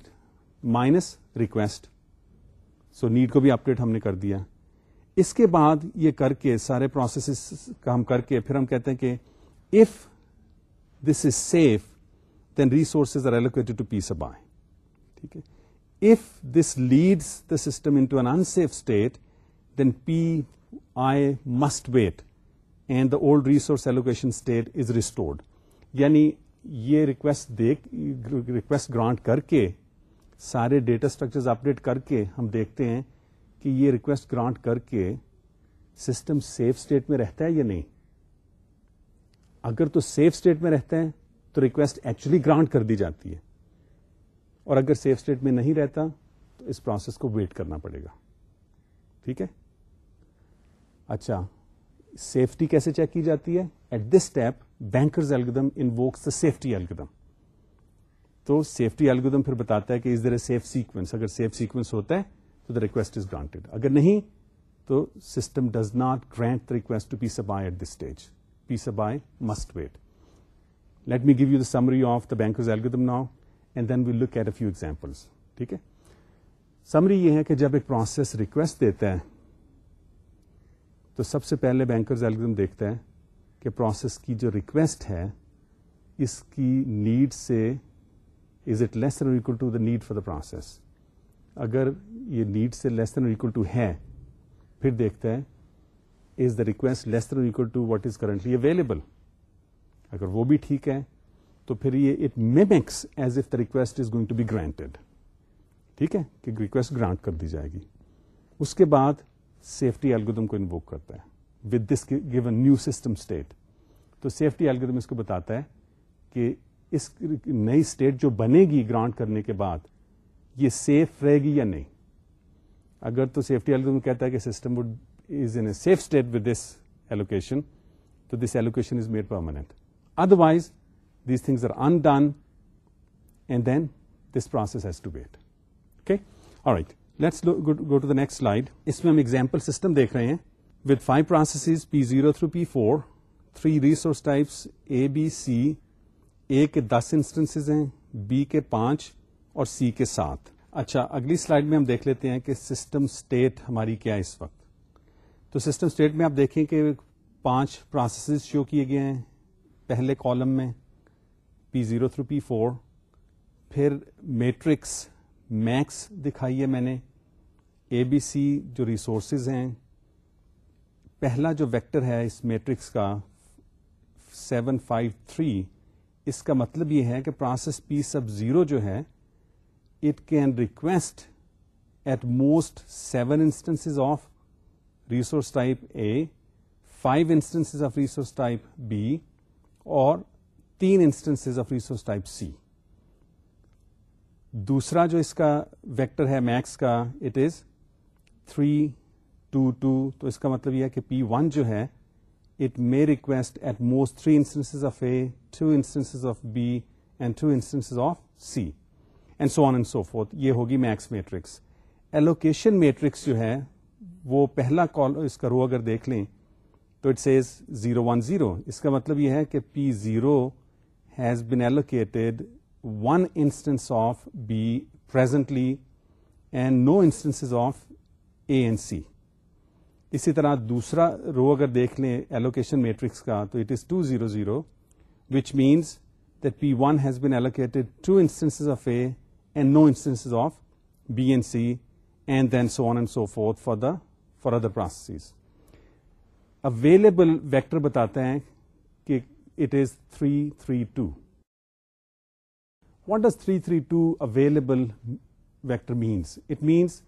minus request so need کو بھی اپڈیٹ ہم نے کر دیا۔ اس کے بعد یہ کر کے سارے پروسیس کا ہم کر کے پھر ہم کہتے ہیں کہ if this is safe then resources are allocated to P sub I ٹھیک ہے if this leads the system into an unsafe state then P I must wait and the old resource allocation state is restored یعنی یہ request دیکھ request grant کر کے سارے data structure update کر کے ہم دیکھتے ہیں کہ یہ ریکویسٹ گرانٹ کر کے سسٹم سیف اسٹیٹ میں رہتا ہے یا نہیں اگر تو سیف اسٹیٹ میں رہتا ہے تو ریکویسٹ ایکچولی گرانٹ کر دی جاتی ہے۔ اور اگر سیف اسٹیٹ میں نہیں رہتا، تو اس پروسیس کو ویٹ کرنا پڑے گا۔ ٹھیک ہے؟ اچھا سیفٹی کیسے چیک کی جاتی ہے؟ At this step banker's algorithm invokes the safety algorithm تو سیفٹی ایلگدم پھر بتاتا ہے کہ is there a safe sequence اگر سیف سیکوینس ہوتا ہے، تو دا ریکویسٹ از گرانٹیڈ اگر نہیں، تو system does not grant the request to P sub at this stage P sub I must wait let me give you the summary of the banker's algorithm now and then we look at a few examples ٹھیک ہے؟ Summary یہ ہے کہ جب ایک process request دیتا ہے، تو سب سے پہلے بینکرز ایلگزم دیکھتا ہے کہ پروسیس کی جو ریکویسٹ ہے، اس کی نیڈ سے is it less than equal to the need for the process اگر یہ نیڈ سے لیس دین اکول ٹو ہے، پھر دیکھتا ہے is the request less than equal to what is currently available اگر وہ بھی ٹھیک ہے، تو پھر یہ it makes as if the request is going to be granted ٹھیک ہے؟ کہ ریکویسٹ گرانٹ کر دی جائے گی۔ اس کے بعد سیفٹی ایلگودم کو انووک کرتا ہے۔ With this given new system state تو سیفٹی ایلگودم اس کو بتاتا ہے کہ اس نئی اسٹیٹ جو بنے گی گرانٹ کرنے کے بعد، یہ سیف رہے گی یا نہیں۔ اگر تو سیفٹی ایلگودم کہتا ہے کہ system would is in a safe state with this allocation تو this allocation is made permanent otherwise these things are undone and then this process has to wait okay right let's go to the next slide اس میں ہم example system دیکھ رہے ہیں with five process P zero through P four three resource types A B C A کے دس instance ہیں B کے پانچ، اور سی کے سات. اچھا اگلی سلائڈ میں ہم دیکھ لیتے ہیں کہ سسٹم اسٹیٹ ہماری کیا ہے اس وقت. تو سسٹم اسٹیٹ میں آپ دیکھیں کہ پانچ پروسیسز شو کیے گئے ہیں۔ پہلے کالم میں P zero through P four پھر میٹرکس میکس دکھائی ہے میں نے اے بی سی جو ریسورسز ہیں۔ پہلا جو ویکٹر ہے اس میٹرکس کا سیون فائیو تھری اس کا مطلب یہ ہے کہ پروسیس پی سب زیرو جو ہے it can request at most seven instance of resource type A five instance of resource type B اور تین instance of resource type C دوسرا جو اس کا ویکٹر ہے میکس کا it is three two two تو اس کا مطلب یہ ہے کہ پی ون جو ہے it may request at most three instance of A two instance of B and two instance of C and so on and so forth یہ ہوگی میکس میٹرکس ایلوکیشن میٹرکس جو ہے وہ پہلا کال اس کا رو اگر دیکھ لیں تو it says zero one zero اس کا مطلب یہ ہے کہ P zero has been allocated one instance of B presently and no instance of A and C اسی طرح دوسرا رو اگر دیکھ لیں ایلوکیشن میٹرکس کا تو it is two zero zero which means that P one has been allocated two instance of A and no instance of B and C and then so on and so forth for the for other process available vector بتاتے ہیں کہ it is three three two what does three three two available vector means it means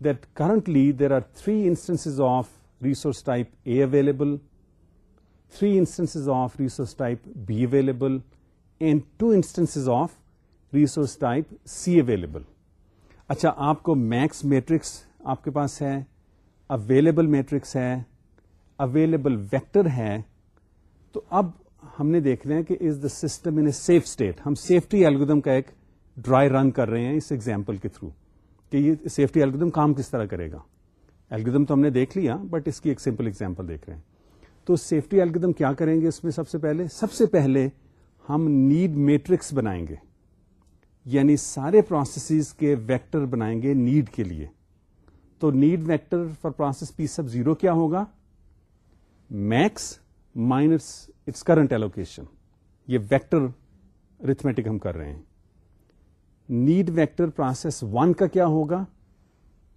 that currently there are three instance of resource type A available three instance of resource type B available and two instance of resource type C available اچھا آپ کو max matrix آپ کے پاس ہے available matrix ہے available vector ہے تو اب ہم نے دیکھ رہے ہیں کہ is the system in a safe state ہم سیفٹی الگودم کا ایک ڈرائی رن کر رہے ہیں اس ایگزامپل کے تھرو کہ یہ سیفٹی الگودم کام کس طرح کرے گا؟ الگودم تو ہم نے دیکھ لیا بٹ اس کی ایک سمپل ایگزامپل دیکھ رہے ہیں۔ تو سیفٹی الگودم کیا کریں گے اس میں سب سے پہلے؟ سب سے پہلے ہم نیڈ میٹرکس بنائیں گے یعنی سارے پروسیسز کے ویکٹر بنائیں گے نیڈ کے لیے۔ تو need vector for process P sub zero کیا ہوگا? Max minus its current allocation یہ ویکٹر ریتھمیٹک ہم کر رہے ہیں. نیڈ ویکٹر پروسیس ون کا کیا ہوگا؟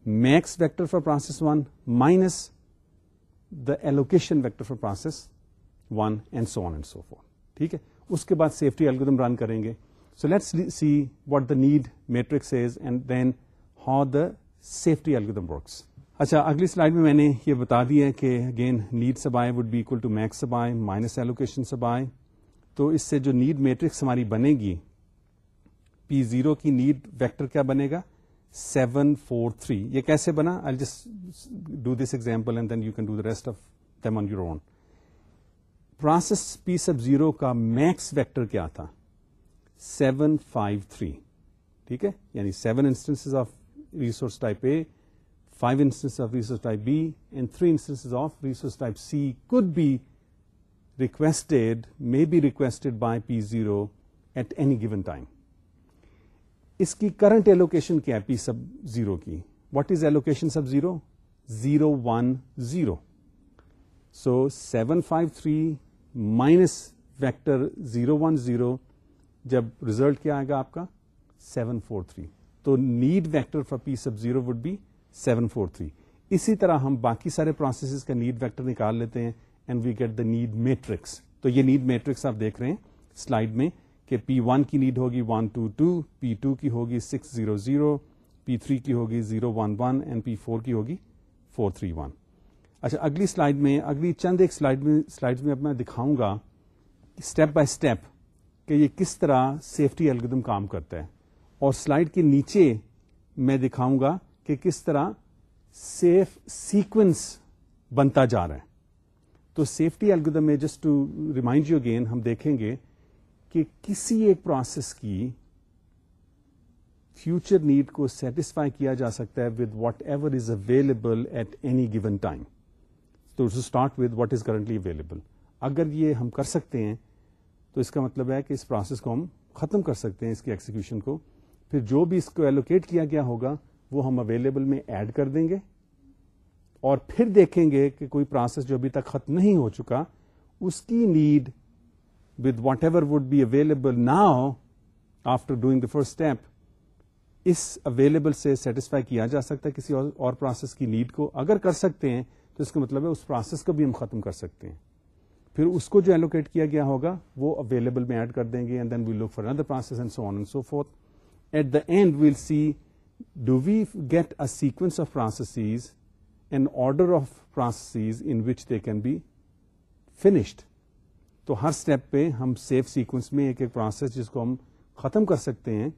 Max vector for process one minus the allocation vector for process one and so on and so forth ٹھیک ہے؟ اس کے بعد سیفٹی الگودم رن کریں گے. So let's see what the need matrix is and then how the safety algorithm works اچھا اگلی slide میں میں نے یہ بتا دیا کہ again need sub I would be equal to max sub I minus allocation sub i تو اس سے جو نیڈ میٹرکس ہماری بنے گی پی زیرو کی نیڈ ویکٹر کیا بنے گا سیون فور تھری یہ کیسے بنا؟ I just do this example and then you can do the rest of them on your own process P sub zero کا میکس ویکٹر کیا تھا؟ سیون فائیو تھری ٹھیک ہے؟ یعنی seven instance of resource type A five instance of resource type B and three instance of resource type C could be requested may be requested by P zero at any given time اس کی current allocation کیا ہے P sub zero کی what is allocation sub zero zero one zero so seven five three minus vector zero one zero جب result کیا آئے گا آپ کا سیون فور تھری تو need vector for P sub zero would be seven four three اسی طرح ہم باقی سارے پروسیسز کا نیڈ ویکٹر نکال لیتے ہیں and we get the need matrix تو یہ نیڈ میٹرکس آپ دیکھ رہے ہیں سلائڈ میں کہ پی ون کی نیڈ ہوگی one two two P two کی ہوگی six zero zero P three کی ہوگی zero one one and P four کی ہوگی فور تھری ون اچھا اگلی سلائڈ میں، اگلی چند ایک سلائڈ میں سلائڈ میں اب میں دکھاؤں گا اسٹیپ بائی اسٹیپ کہ یہ کس طرح سیفٹی الگدم کام کرتا ہے۔ اور سلائڈ کے نیچے میں دکھاؤں گا کہ کس طرح سیف سیکوینس بنتا جا رہا ہے۔ تو سیفٹی الگدم میں just to remind you again, ہم دیکھیں گے کہ کسی ایک پروسیس کی فیوچر نیڈ کو سیٹسفائی کیا جا سکتا ہے with whatever is available at any given time تو start with what is currently available اگر یہ ہم کر سکتے ہیں، تو اس کا مطلب ہے کہ اس پروسیس کو ہم ختم کر سکتے ہیں، اس کی ایکسیکیوشن کو۔ پھر جو بھی اس کو ایلوکیٹ کیا گیا ہوگا، وہ ہم اویلیبل میں ایڈ کر دیں گے۔ اور پھر دیکھیں گے کہ کوئی پروسیس جو ابھی تک ختم نہیں ہو چکا، اس کی need with whatever would be available now after doing the first step us available سے سیٹسفائی کیا جا سکتا ہے کسی اور پروسیس کی نیڈ کو۔ اگر کر سکتے ہیں، تو اس کا مطلب ہے اس پروسیس کو بھی ہم ختم کر سکتے ہیں۔ پھر اس کو جو ایلوکیٹ کیا گیا ہوگا، وہ اویلیبل میں ایڈ کر دیں گے and then we look for another process and so on and so forth at the end we'll see do we get a sequence of processes an order of processes in which they can be finished تو ہر step پہ ہم safe sequence میں ایک ایک process جس کو ہم ختم کر سکتے ہیں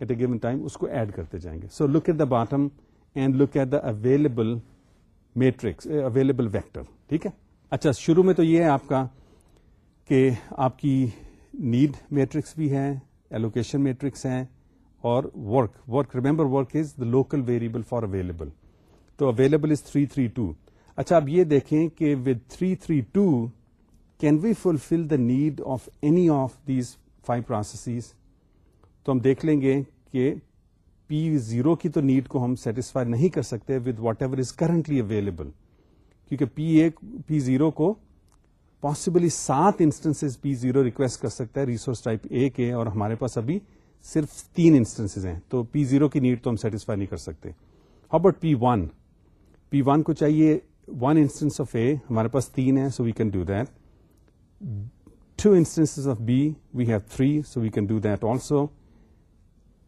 ایٹ اے گیون ٹائم اس کو ایڈ کرتے جائیں گے۔ So look at the bottom and look at the available matrix available vector ٹھیک ہے؟ اچھا شروع میں تو یہ ہے آپ کا کہ آپ کی نیڈ میٹرکس بھی ہے ایلوکیشن میٹرکس ہیں اور work work remember work is the local variable for available تو available is three three two اچھا آپ یہ دیکھیں کہ with three three two can we fulfil the need of any of these five processes تو ہم دیکھ لیں گے کہ پی زیرو کی تو نیڈ کو ہم سیٹسفائی نہیں کر سکتے with whatever is currently available کیونکہ پی اے پی زیرو کو پاسبلی سات انسٹنس پی زیرو ریکویسٹ کر سکتا ہے ریسورس ٹائپ اے کے اور ہمارے پاس ابھی صرف تین انسٹنس ہیں تو پی زیرو کی نیڈ تو ہم سیٹسفائی نہیں کر سکتے۔ How but P one P one کو چاہیے ون انسٹنس آف اے ہمارے پاس تین ہے so we can do that two instance of B we have three so we can do that also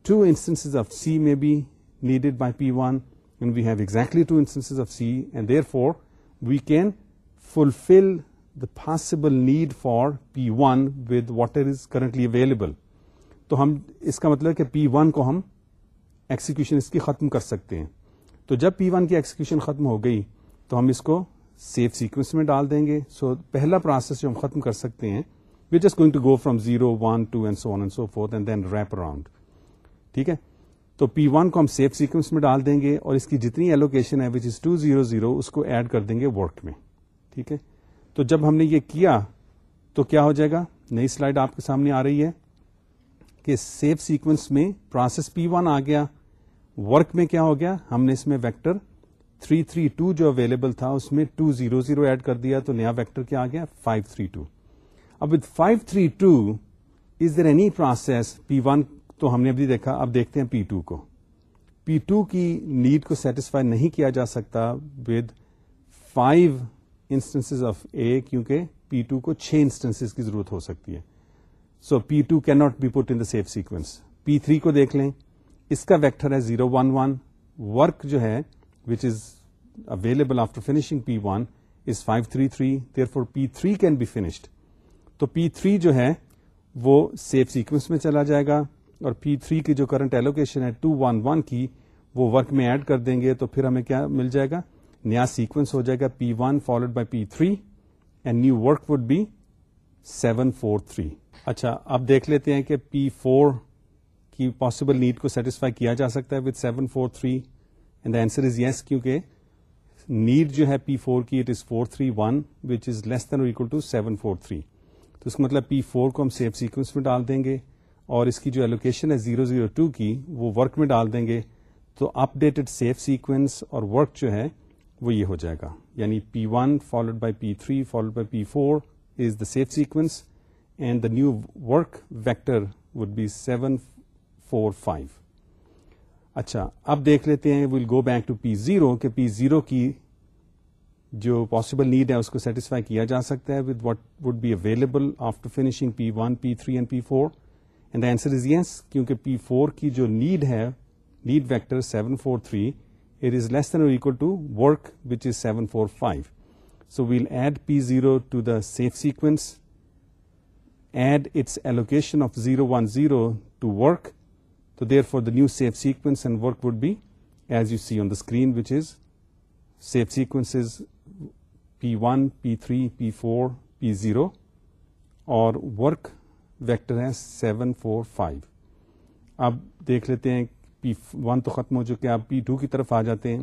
two instances of C may be needed by P1, and we have exactly two instances of C, and therefore we can fulfill the possible need for P1 with what is currently available. تو ہم اس کا مطلب کہ P one کو ہم execution اس کی ختم کر سکتے ہیں۔ تو جب پی ون کی ایکسیکیوشن ختم ہو گئی تو ہم اس کو سیف سیکوینس میں ڈال دیں گے۔ سو so, پہلا پروسیس جو ہم ختم کر سکتے ہیں we just going to go from zero one two and so and so forth and then wrap around ٹھیک ہے؟ تو پی ون کو ہم سیف سیکوینس میں ڈال دیں گے اور اس کی جتنی ایلوکیشن ہے which is two zero zero اس کو ایڈ کر دیں گے ورک میں۔ ٹھیک ہے؟ تو جب ہم نے یہ کیا تو کیا ہو جائے گا؟ نئی سلائڈ آپ کے سامنے آ رہی ہے۔ کہ سیف سیکوینس میں پروسیس پی ون آ گیا، ورک میں کیا ہو گیا؟ ہم نے اس میں ویکٹر 332 جو اویلیبل تھا، اس میں 200 ایڈ کر دیا تو نیا ویکٹر کیا آ گیا؟ 532 اب with 532 is there any process P one تو ہم نے ابھی دیکھا، اب دیکھتے ہیں پی ٹو کو۔ پی ٹو کی نیڈ کو سیٹسفائی نہیں کیا جا سکتا with five instance of A کیونکہ پی ٹو کو چھ انسٹنس کی ضرورت ہو سکتی ہے۔ So P two can not be put in the safe sequence P three کو دیکھ لیں. اس کا ویکٹر ہے زیرو ون ون ورک جو ہے which is available after finishing P one is five three three therefore P three can be finished تو P three جو ہے، وہ سیف سیکوینس میں چلا جائے گا. اور پی تھری کی جو کرنٹ ایلوکیشن ہے ٹو ون ون کی، وہ ورک میں ایڈ کر دیں گے تو پھر ہمیں کیا مل جائے گا؟ نیا سیکوینس ہو جائے گا P one followed by P three and new work would be seven four three اچھا اب دیکھ لیتے ہیں کہ پی فور کی پاسبل نیڈ کو سیٹسفائی کیا جا سکتا ہے with seven four three and the answer is yes کیونکہ نیڈ جو ہے پی فور کی it is four three one which is less than equal to seven four three تو اس کا مطلب پی فور کو ہم سیف سیکوینس میں ڈال دیں گے، اور اس کی جو ایلوکیشن ہے زیرو زیرو ٹو کی، وہ ورک میں ڈال دیں گے۔ تو اپ ڈیٹڈ سیف سیکوینس اور ورک جو ہے، وہ یہ ہو جائے گا۔ یعنی P one followed by P three followed by P four is the safe sequence and the new work vector would be seven four five اچھا اب دیکھ لیتے ہیں we'll go back to P zero کہ پی زیرو کی جو possible need ہے اس کو سیٹسفائی کیا جا سکتا ہے with what would be available after finishing P one P three and P four and the answer is yes کیونکہ پی فور کی جو نیڈ ہے need vector seven four three it is less than equal to work which is seven four five so we'll add P zero to the safe sequence add its allocation of 0, 1, 0 to work. So therefore the new safe sequence and work would be as you see on the screen, which is safe sequences P1, P3, P4, P0 اور work vector ہے seven four five اب دیکھ لیتے ہیں P one تو ختم ہو چکے آپ پی ٹو کی طرف آ جاتے ہیں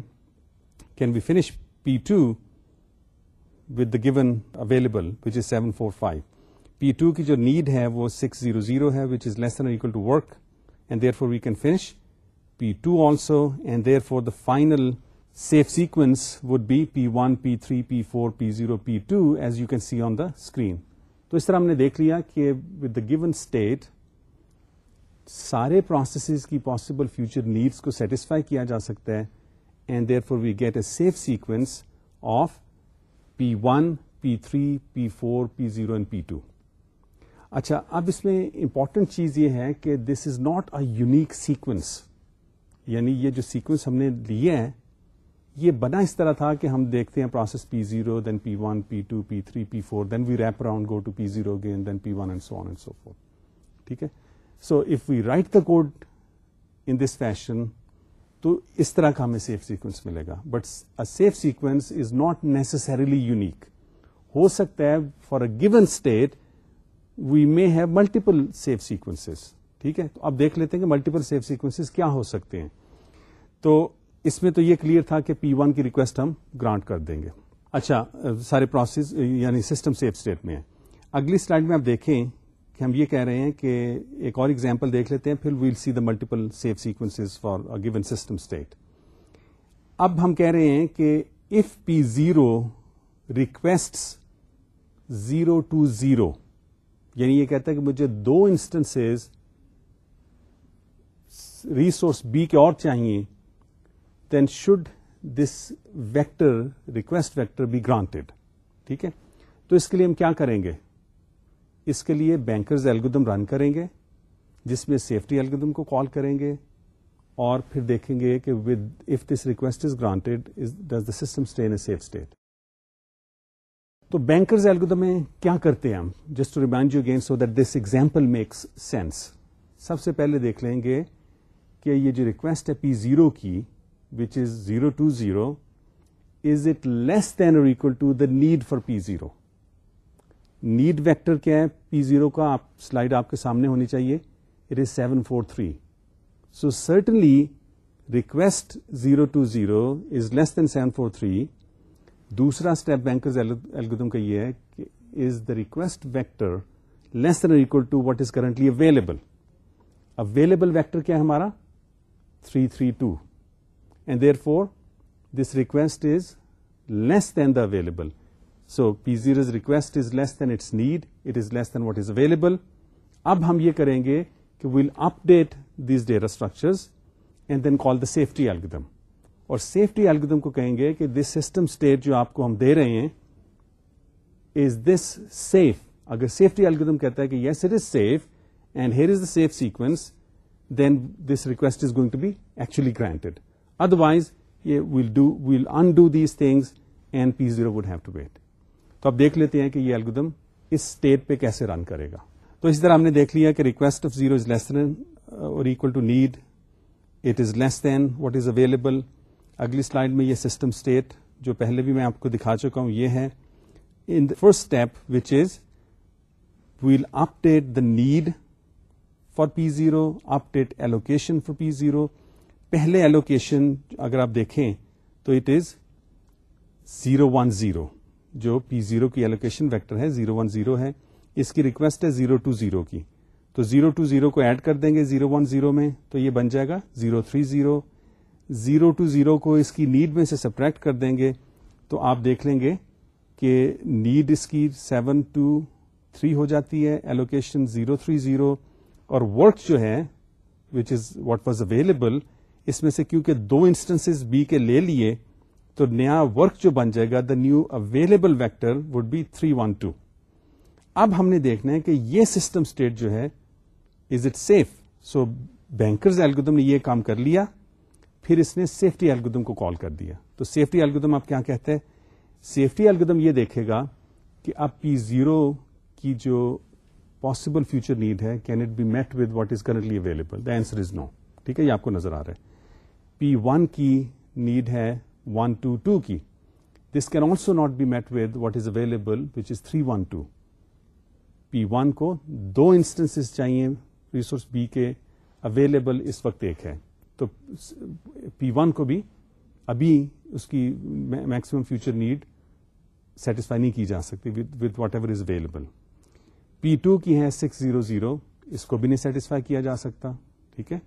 can we finish P two with the given available which is seven four five P two کی جو نیڈ ہے وہ سکس زیرو زیرو ہے which is less than equal to work and therefore we can finish P two also and therefore the final safe sequence would be P one P three P four P zero P two as you can see on the screen تو اس طرح ہم نے دیکھ لیا کہ with the given state سارے processes کی پاسبل فیوچر نیڈس کو سیٹسفائی کیا جا سکتا ہے and therefore we get a safe sequence of P one P three P four P zero and P two اچھا اب اس میں امپورٹنٹ چیز یہ ہے کہ this is not a unique sequence یعنی یہ جو سیکوینس ہم نے لیا ہے یہ بنا اس طرح تھا کہ ہم دیکھتے ہیں process P zero then P one P two P three P four then we wrap around go to P zero again then P one and so on and so forth ٹھیک ہے؟ So if we write the code in this fashion تو اس طرح کا ہمیں safe sequence ملے گا. But safe sequence is not necessarily unique ہو سکتا ہے for a given state we may have multiple safe sequence ٹھیک ہے؟ تو اب دیکھ لیتے ہیں کہ ملٹیپل سیف سیکوینس کیا ہو سکتے ہیں۔ تو اس میں تو یہ کلیئر تھا کہ پی ون کی ریکویسٹ ہم گرانٹ کر دیں گے۔ اچھا سارے پروسیس یعنی سسٹم سیف اسٹیٹ میں ہے اگلی سلائڈ میں آپ دیکھیں کہ ہم یہ کہہ رہے ہیں کہ ایک اور ایگزامپل دیکھ لیتے ہیں، پھر we'll see the multiple safe sequence for given system state اب ہم کہہ رہے ہیں کہ if P zero request zero two zero یعنی یہ کہتا ہے کہ مجھے دو انسٹنس ریسورس بی کے اور چاہیے then should this vector request vector be granted ٹھیک ہے؟ تو اس کے لیے ہم کیا کریں گے؟ اس کے لیے بینکرز ایلگودم رن کریں گے، جس میں سیفٹی الگدم کو کال کریں گے، اور پھر دیکھیں گے کہ whether if this request is granted does the system stay in safe state تو بینکرز ایلگودم میں کیا کرتے ہیں ہم? Just to remind you again so that this example makes sense سب سے پہلے دیکھ لیں گے کہ یہ جو ریکویسٹ ہے پی زیرو کی which is zero two zero is it less than اور equal to the need for P zero need vector کیا ہے? پی زیرو کا آپ سلائڈ آپ کے سامنے ہونی چاہیے. It is seven four three so certainly request zero two zero is less than seven four three دوسرا اسٹیپ بینکرز ایلگودم کا یہ ہے کہ is the request vector less than equal to what is currently available available vector کیا ہے ہمارا? Three three two and therefore this request is less than the available so P zero's request is less than its need it is less than what is available اب ہم یہ کریں گے کہ we'll update these data structures and then call the safety algorithm اور safety algorithm کو کہیں گے کہ دس سسٹم اسٹیٹ جو آپ کو ہم دے رہے ہیں از دس سیف اگر سیفٹی ایلگدم کہتا ہے کہ yes it is safe and here is the safe sequence then this request is going to be actually granted otherwise یہ we'll do we'll undo these things and P zero would have to wait تو اب دیکھ لیتے ہیں کہ یہ algorithm اس state پہ کیسے رن کرے گا۔ تو اسی طرح ہم نے دیکھ لیا کہ request of zero is less than اور equal to need it is less than what is available اگلی سلائڈ میں یہ سسٹم اسٹیٹ جو پہلے بھی میں آپ کو دکھا چکا ہوں، یہ ہے۔ In the first step which is we'll update the need for P zero update allocation for P zero پہلے ایلوکیشن اگر آپ دیکھیں تو it is zero one zero جو پی زیرو کی ایلوکیشن ویکٹر ہے زیرو ون زیرو ہے۔ اس کی ریکویسٹ ہے زیرو ٹو زیرو کی۔ تو زیرو ٹو زیرو کو ایڈ کر دیں گے زیرو ون زیرو میں، تو یہ بن جائے گا zero three zero. Zero two zero کو اس کی نیڈ میں سے سپریکٹ کر دیں گے تو آپ دیکھ لیں گے کہ نیڈ اس کی سیون ٹو تھری ہو جاتی ہے ایلوکیشن زیرو تھری زیرو، اور ورک جو ہے which is what was available اس میں سے کیونکہ دو انسٹنس بی کے لے لیے، تو نیا ورک جو بن جائے گا the new available vector would be three one two اب ہم نے دیکھنا ہے کہ یہ سسٹم اسٹیٹ جو ہے is it safe so banker's algorithm نے یہ کام کر لیا۔ پھر اس نے سیفٹی ایلگودم کو کال کر دیا۔ تو سیفٹی ایلگودم آپ کیا کہتے ہیں؟ سیفٹی ایلگودم یہ دیکھے گا کہ اب پی زیرو کی جو پاسبل فیوچر نیڈ ہے can it be met with what is currently available the answer is no ٹھیک ہے، یہ آپ کو نظر آ رہا ہے۔ پی ون کی نیڈ ہے ون ٹو ٹو کی۔ This can also not be met with what is available which is three one two P one کو دو انسٹنس چاہیے۔ ریسورس بی کے اویلیبل اس وقت ایک ہے۔ تو پی ون کو بھی ابھی اس کی میکسیمم فیوچر نیڈ سیٹسفائی نہیں کی جا سکتی with whatever is available P two کی ہے سکس زیرو زیرو اس کو بھی نہیں سیٹسفائی کیا جا سکتا، ٹھیک ہے؟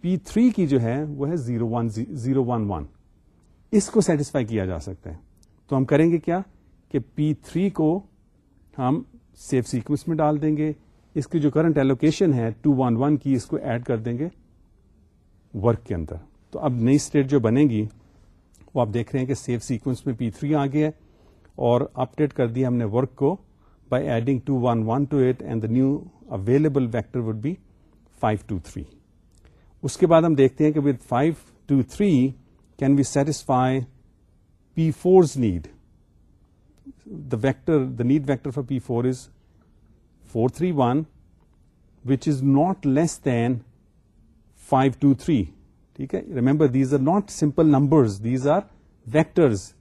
پی تھری کی جو ہے وہ ہے zero one zero one one اس کو سیٹسفائی کیا جا سکتا ہے۔ تو ہم کریں گے کیا؟ کہ پی تھری کو ہم سیف سیکوینس میں ڈال دیں گے، اس کی جو کرنٹ ایلوکیشن ہے ٹو ون ون کی، اس کو ایڈ کر دیں گے۔ ورک کے اندر تو اب نئی اسٹیٹ جو بنے گی وہ آپ دیکھ رہے ہیں کہ سیف سیکوینس میں پی تھری آ گیا اور اپڈیٹ کر دیا ہم نے ورک کو by adding two one one to it and the new available vector would be five two three اس کے بعد ہم دیکھتے ہیں کہ whether five two three can we satisfy P4's need? The need vector for P4 is 431, which is not less than 523. Okay? Remember, these are not simple numbers, these are vectors.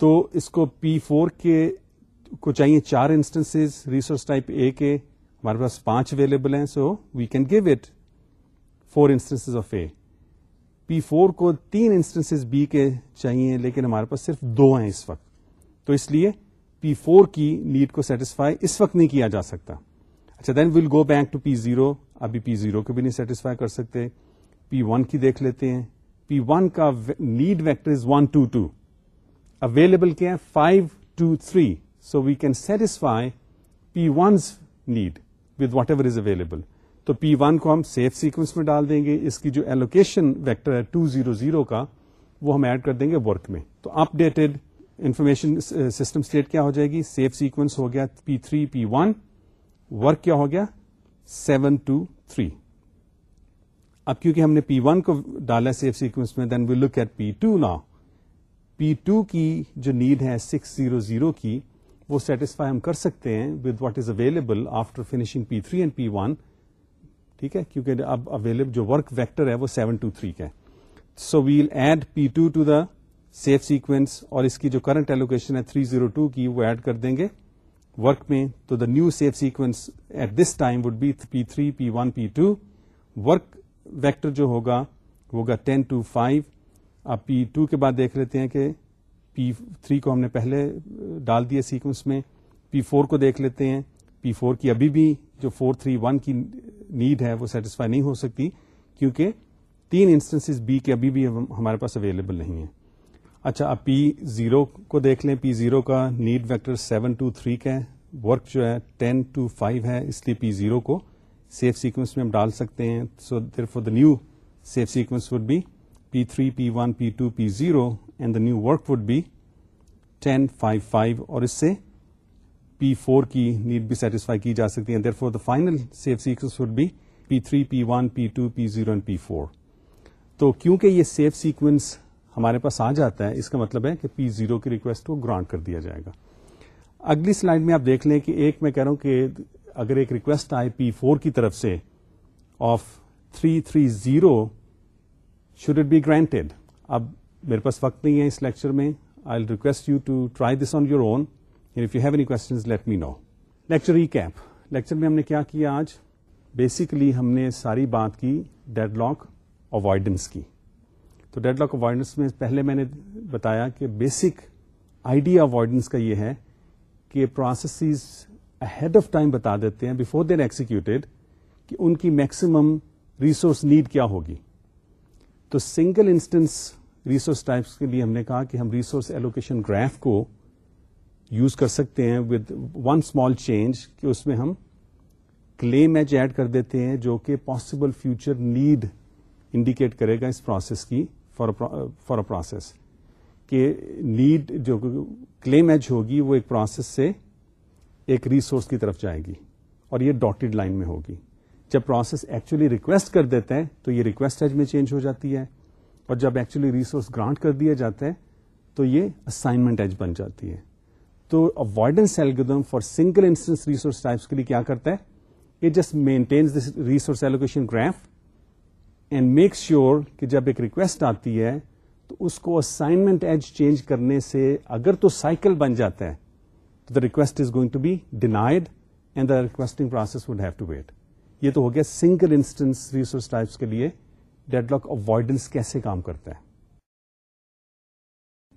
تو اس کو P four کے کو چاہیے چار instance resource type A کے ہمارے پاس پانچ اویلیبل ہیں so we can give it four instance of A P four کو تین انسٹنس بی کے چاہیے لیکن ہمارے پاس صرف دو ہیں اس وقت تو اس لیے پی فور کی نیڈ کو سیٹسفائی اس وقت نہیں کیا جا سکتا اچھا then will go back to P zero ابھی پی زیرو کو بھی نہیں سیٹسفائی کر سکتے۔ پی ون کی دیکھ لیتے ہیں۔ پی ون کا need vector is one two two available کیا ہے؟ Five two three so we can satisfy P one's need with whatever is available تو پی ون کو ہم سیف سیکوینس میں ڈال دیں گے۔ اس کی جو ایلوکیشن ویکٹر ہے ٹو زیرو زیرو کا، وہ ہم ایڈ کر دیں گے ورک میں۔ تو updated information system state کیا ہو جائے گی؟ سیف سیکوینس ہو گیا P three P one work کیا ہو گیا؟ Seven two three. اب کیونکہ ہم نے پی ون کو ڈالا سیف سیکوینس میں then we look at P two نا پی ٹو کی جو نیڈ ہے، سکس زیرو زیرو کی، وہ سیٹسفائی ہم کر سکتے ہیں with what is available after finishing P three and P one. ٹھیک ہے؟ کیونکہ اب اویلیبل جو ورک ویکٹر ہے، وہ سیون ٹو تھری کا ہے۔ So we'll add P two to the safe sequence اور اس کی جو کرنٹ ایلوکیشن ہے، تھری زیرو ٹو کی، وہ ایڈ کر دیں گے۔ ورک میں تو the new safe sequence at this time would be P three P one P two work vector جو ہوگا ہوگا ٹین ٹو فائیو اب پی ٹو کے بعد دیکھ لیتے ہیں کہ پی تھری کو ہم نے پہلے ڈال دیا سیکوینس میں پی فور کو دیکھ لیتے ہیں پی فور کی ابھی بھی جو فور تھری ون کی نیڈ ہے وہ سیٹسفائی نہیں ہو سکتی کیونکہ تین انسٹنس بی کے ابھی بھی ہمارے پاس اویلیبل نہیں ہے اچھا اب پی زیرو کو دیکھ لیں پی زیرو کا need vector seven two three کا ہے ورک جو ہے ٹین ٹو فائیو ہے، اس لیے پی زیرو کو سیف سیکوینس میں ہم ڈال سکتے ہیں۔ So therefore the new safe sequence would be P three P one P two P zero and the new work would be ten five five اور اس سے پی فور کی نیڈ بھی سیٹسفائی کی جا سکتی ہے۔ Therefore the final safe sequence would be P three P one P two P zero and P four تو کیونکہ یہ سیف سیکوینس ہمارے پاس آ جاتا ہے، اس کا مطلب ہے کہ پی زیرو کی ریکویسٹ کو گرانٹ کر دیا جائے گا۔ اگلی سلائڈ میں آپ دیکھ لیں کہ ایک میں کہہ رہا ہوں کہ اگر ایک ریکویسٹ آئے پی فور کی طرف سے of three three zero should it be granted اب میرے پاس وقت نہیں ہے اس لیکچر میں۔ I request you to try this on your own if you have any question let me know lecture recap lecture میں ہم نے کیا کیا آج؟ بیسکلی ہم نے ساری بات کی ڈیڈ لاک اوائڈنس کی۔ تو ڈیڈ لاک اوائڈنس میں پہلے میں نے بتایا کہ بیسک آئیڈیا اوائڈنس کا یہ ہے کہ پروسیسز ہیڈ آف ٹائم بتا دیتے ہیں بفور دین ایکسیکیوٹیڈ کہ ان کی میکسیمم ریسورس نیڈ کیا ہوگی۔ تو سنگل انسٹنس ریسورس ٹائپس کے لیے ہم نے کہا کہ ہم ریسورس ایلوکیشن گراف کو یوز کر سکتے ہیں ود ون اسمال چینج کہ اس میں ہم کلیم ایج ایڈ کر دیتے ہیں جو کہ پاسبل فیوچر نیڈ انڈیکیٹ کرے گا اس پروسیس کی۔ فار اے پروسیس کہ نیڈ جو کلیم ایج ہوگی وہ ایک پروسیس سے ایک ریسورس کی طرف جائے گی اور یہ ڈاٹڈ لائن میں ہوگی۔ جب پروسیس ایکچولی ریکویسٹ کر دیتے ہیں تو یہ ریکویسٹ ایج میں چینج ہو جاتی ہے اور جب ایکچولی ریسورس گرانٹ کر دیا جاتا ہے تو یہ اسائنمنٹ ایج بن جاتی ہے۔ تو avoidance algorithm for single instance resource types کے لیے کیا کرتا ہے؟ یہ just maintains this resource allocation graph and make sure کہ جب ایک ریکویسٹ آتی ہے تو اس کو اسائنمنٹ ایج چینج کرنے سے اگر تو سائیکل بن جاتا ہے، تو the request is going to be denied and the requesting process would have to wait یہ تو ہو گیا سنگل انسٹنس ریسورس ٹائپس کے لیے ڈیڈ لاک اوائڈنس کیسے کام کرتا ہے۔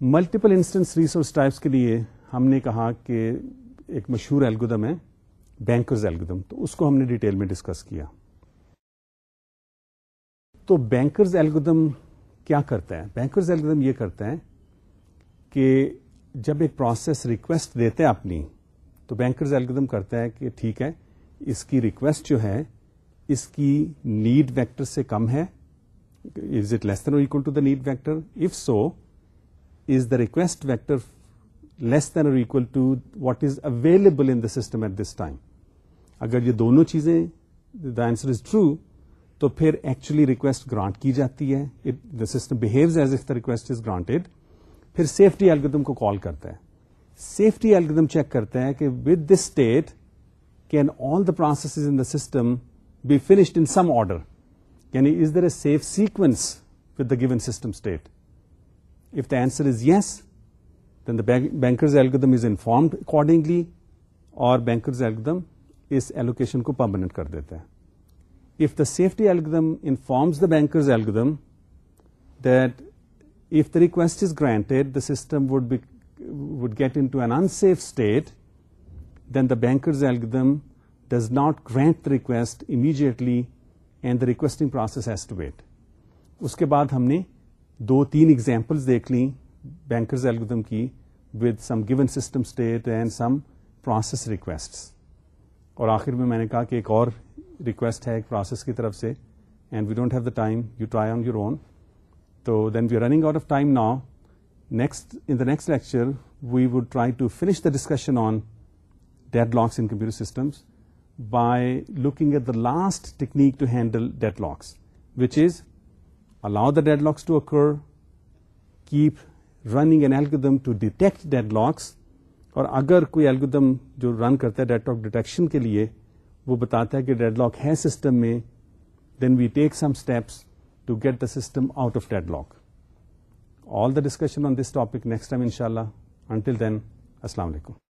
ملٹیپل انسٹنس ریسورس ٹائپس کے لیے ہم نے کہا کہ ایک مشہور ایلگودم ہے بینکرز ایلگودم تو اس کو ہم نے ڈیٹیل میں ڈسکس کیا۔ تو بینکرز ایلگودم کیا کرتا ہے بینکرز ایلگودم یہ کرتا ہے کہ جب ایک پروسیس ریکویسٹ دیتے ہیں اپنی، تو بینکرز ایلگودم کرتا ہے کہ ٹھیک ہے، اس کی ریکویسٹ جو ہے، اس کی نیڈ ویکٹر سے کم ہے is it less than equal to the need vector of so is the request vector less than or equal to what is available in the system at this time اگر یہ دونوں چیزیں the answer is true تو پھر actually request grant کی جاتی ہے. The system behaves as if the request is granted پھر سیفٹی ایلگدم کو کال کرتا ہے. سیفٹی ایلگدم چیک کرتا ہے کہ with this state can all the process in the system be finished in some order یعنی is there a safe sequence with the given system state of the answer is yes then the banker's algorithm is informed accordingly اور banker's algorithm اس allocation کو permanent کر دیتا ہے. If the safety algorithm informs the banker's algorithm that if the request is granted, the system would be, would get into an unsafe state, then the banker's algorithm does not grant the request immediately and the requesting process has to wait. Uske baad humne 2-3 examples dekh li banker's algorithm ki with some given system state and some process requests. اور آخر میں میں نے کہا کہ ایک اور request ہے ایک پروسیس کی طرف سے and we don't have the time you try on your own تو then we are running out of time now next in the next lecture we would try to finish the discussion on deadlocks in computer systems by looking at the last technique to handle deadlocks, which is allow the deadlocks to occur, keep running an algorithm to detect deadlocks, اور اگر کوئی algorithm جو run کرتا ہے deadlock detection کے لیے وہ بتاتا ہے کہ ڈیڈ لاک ہے سسٹم میں then we take some steps to get the system out of deadlock all the discussion on this topic next time ان شاء اللہ انٹل دین السلام علیکم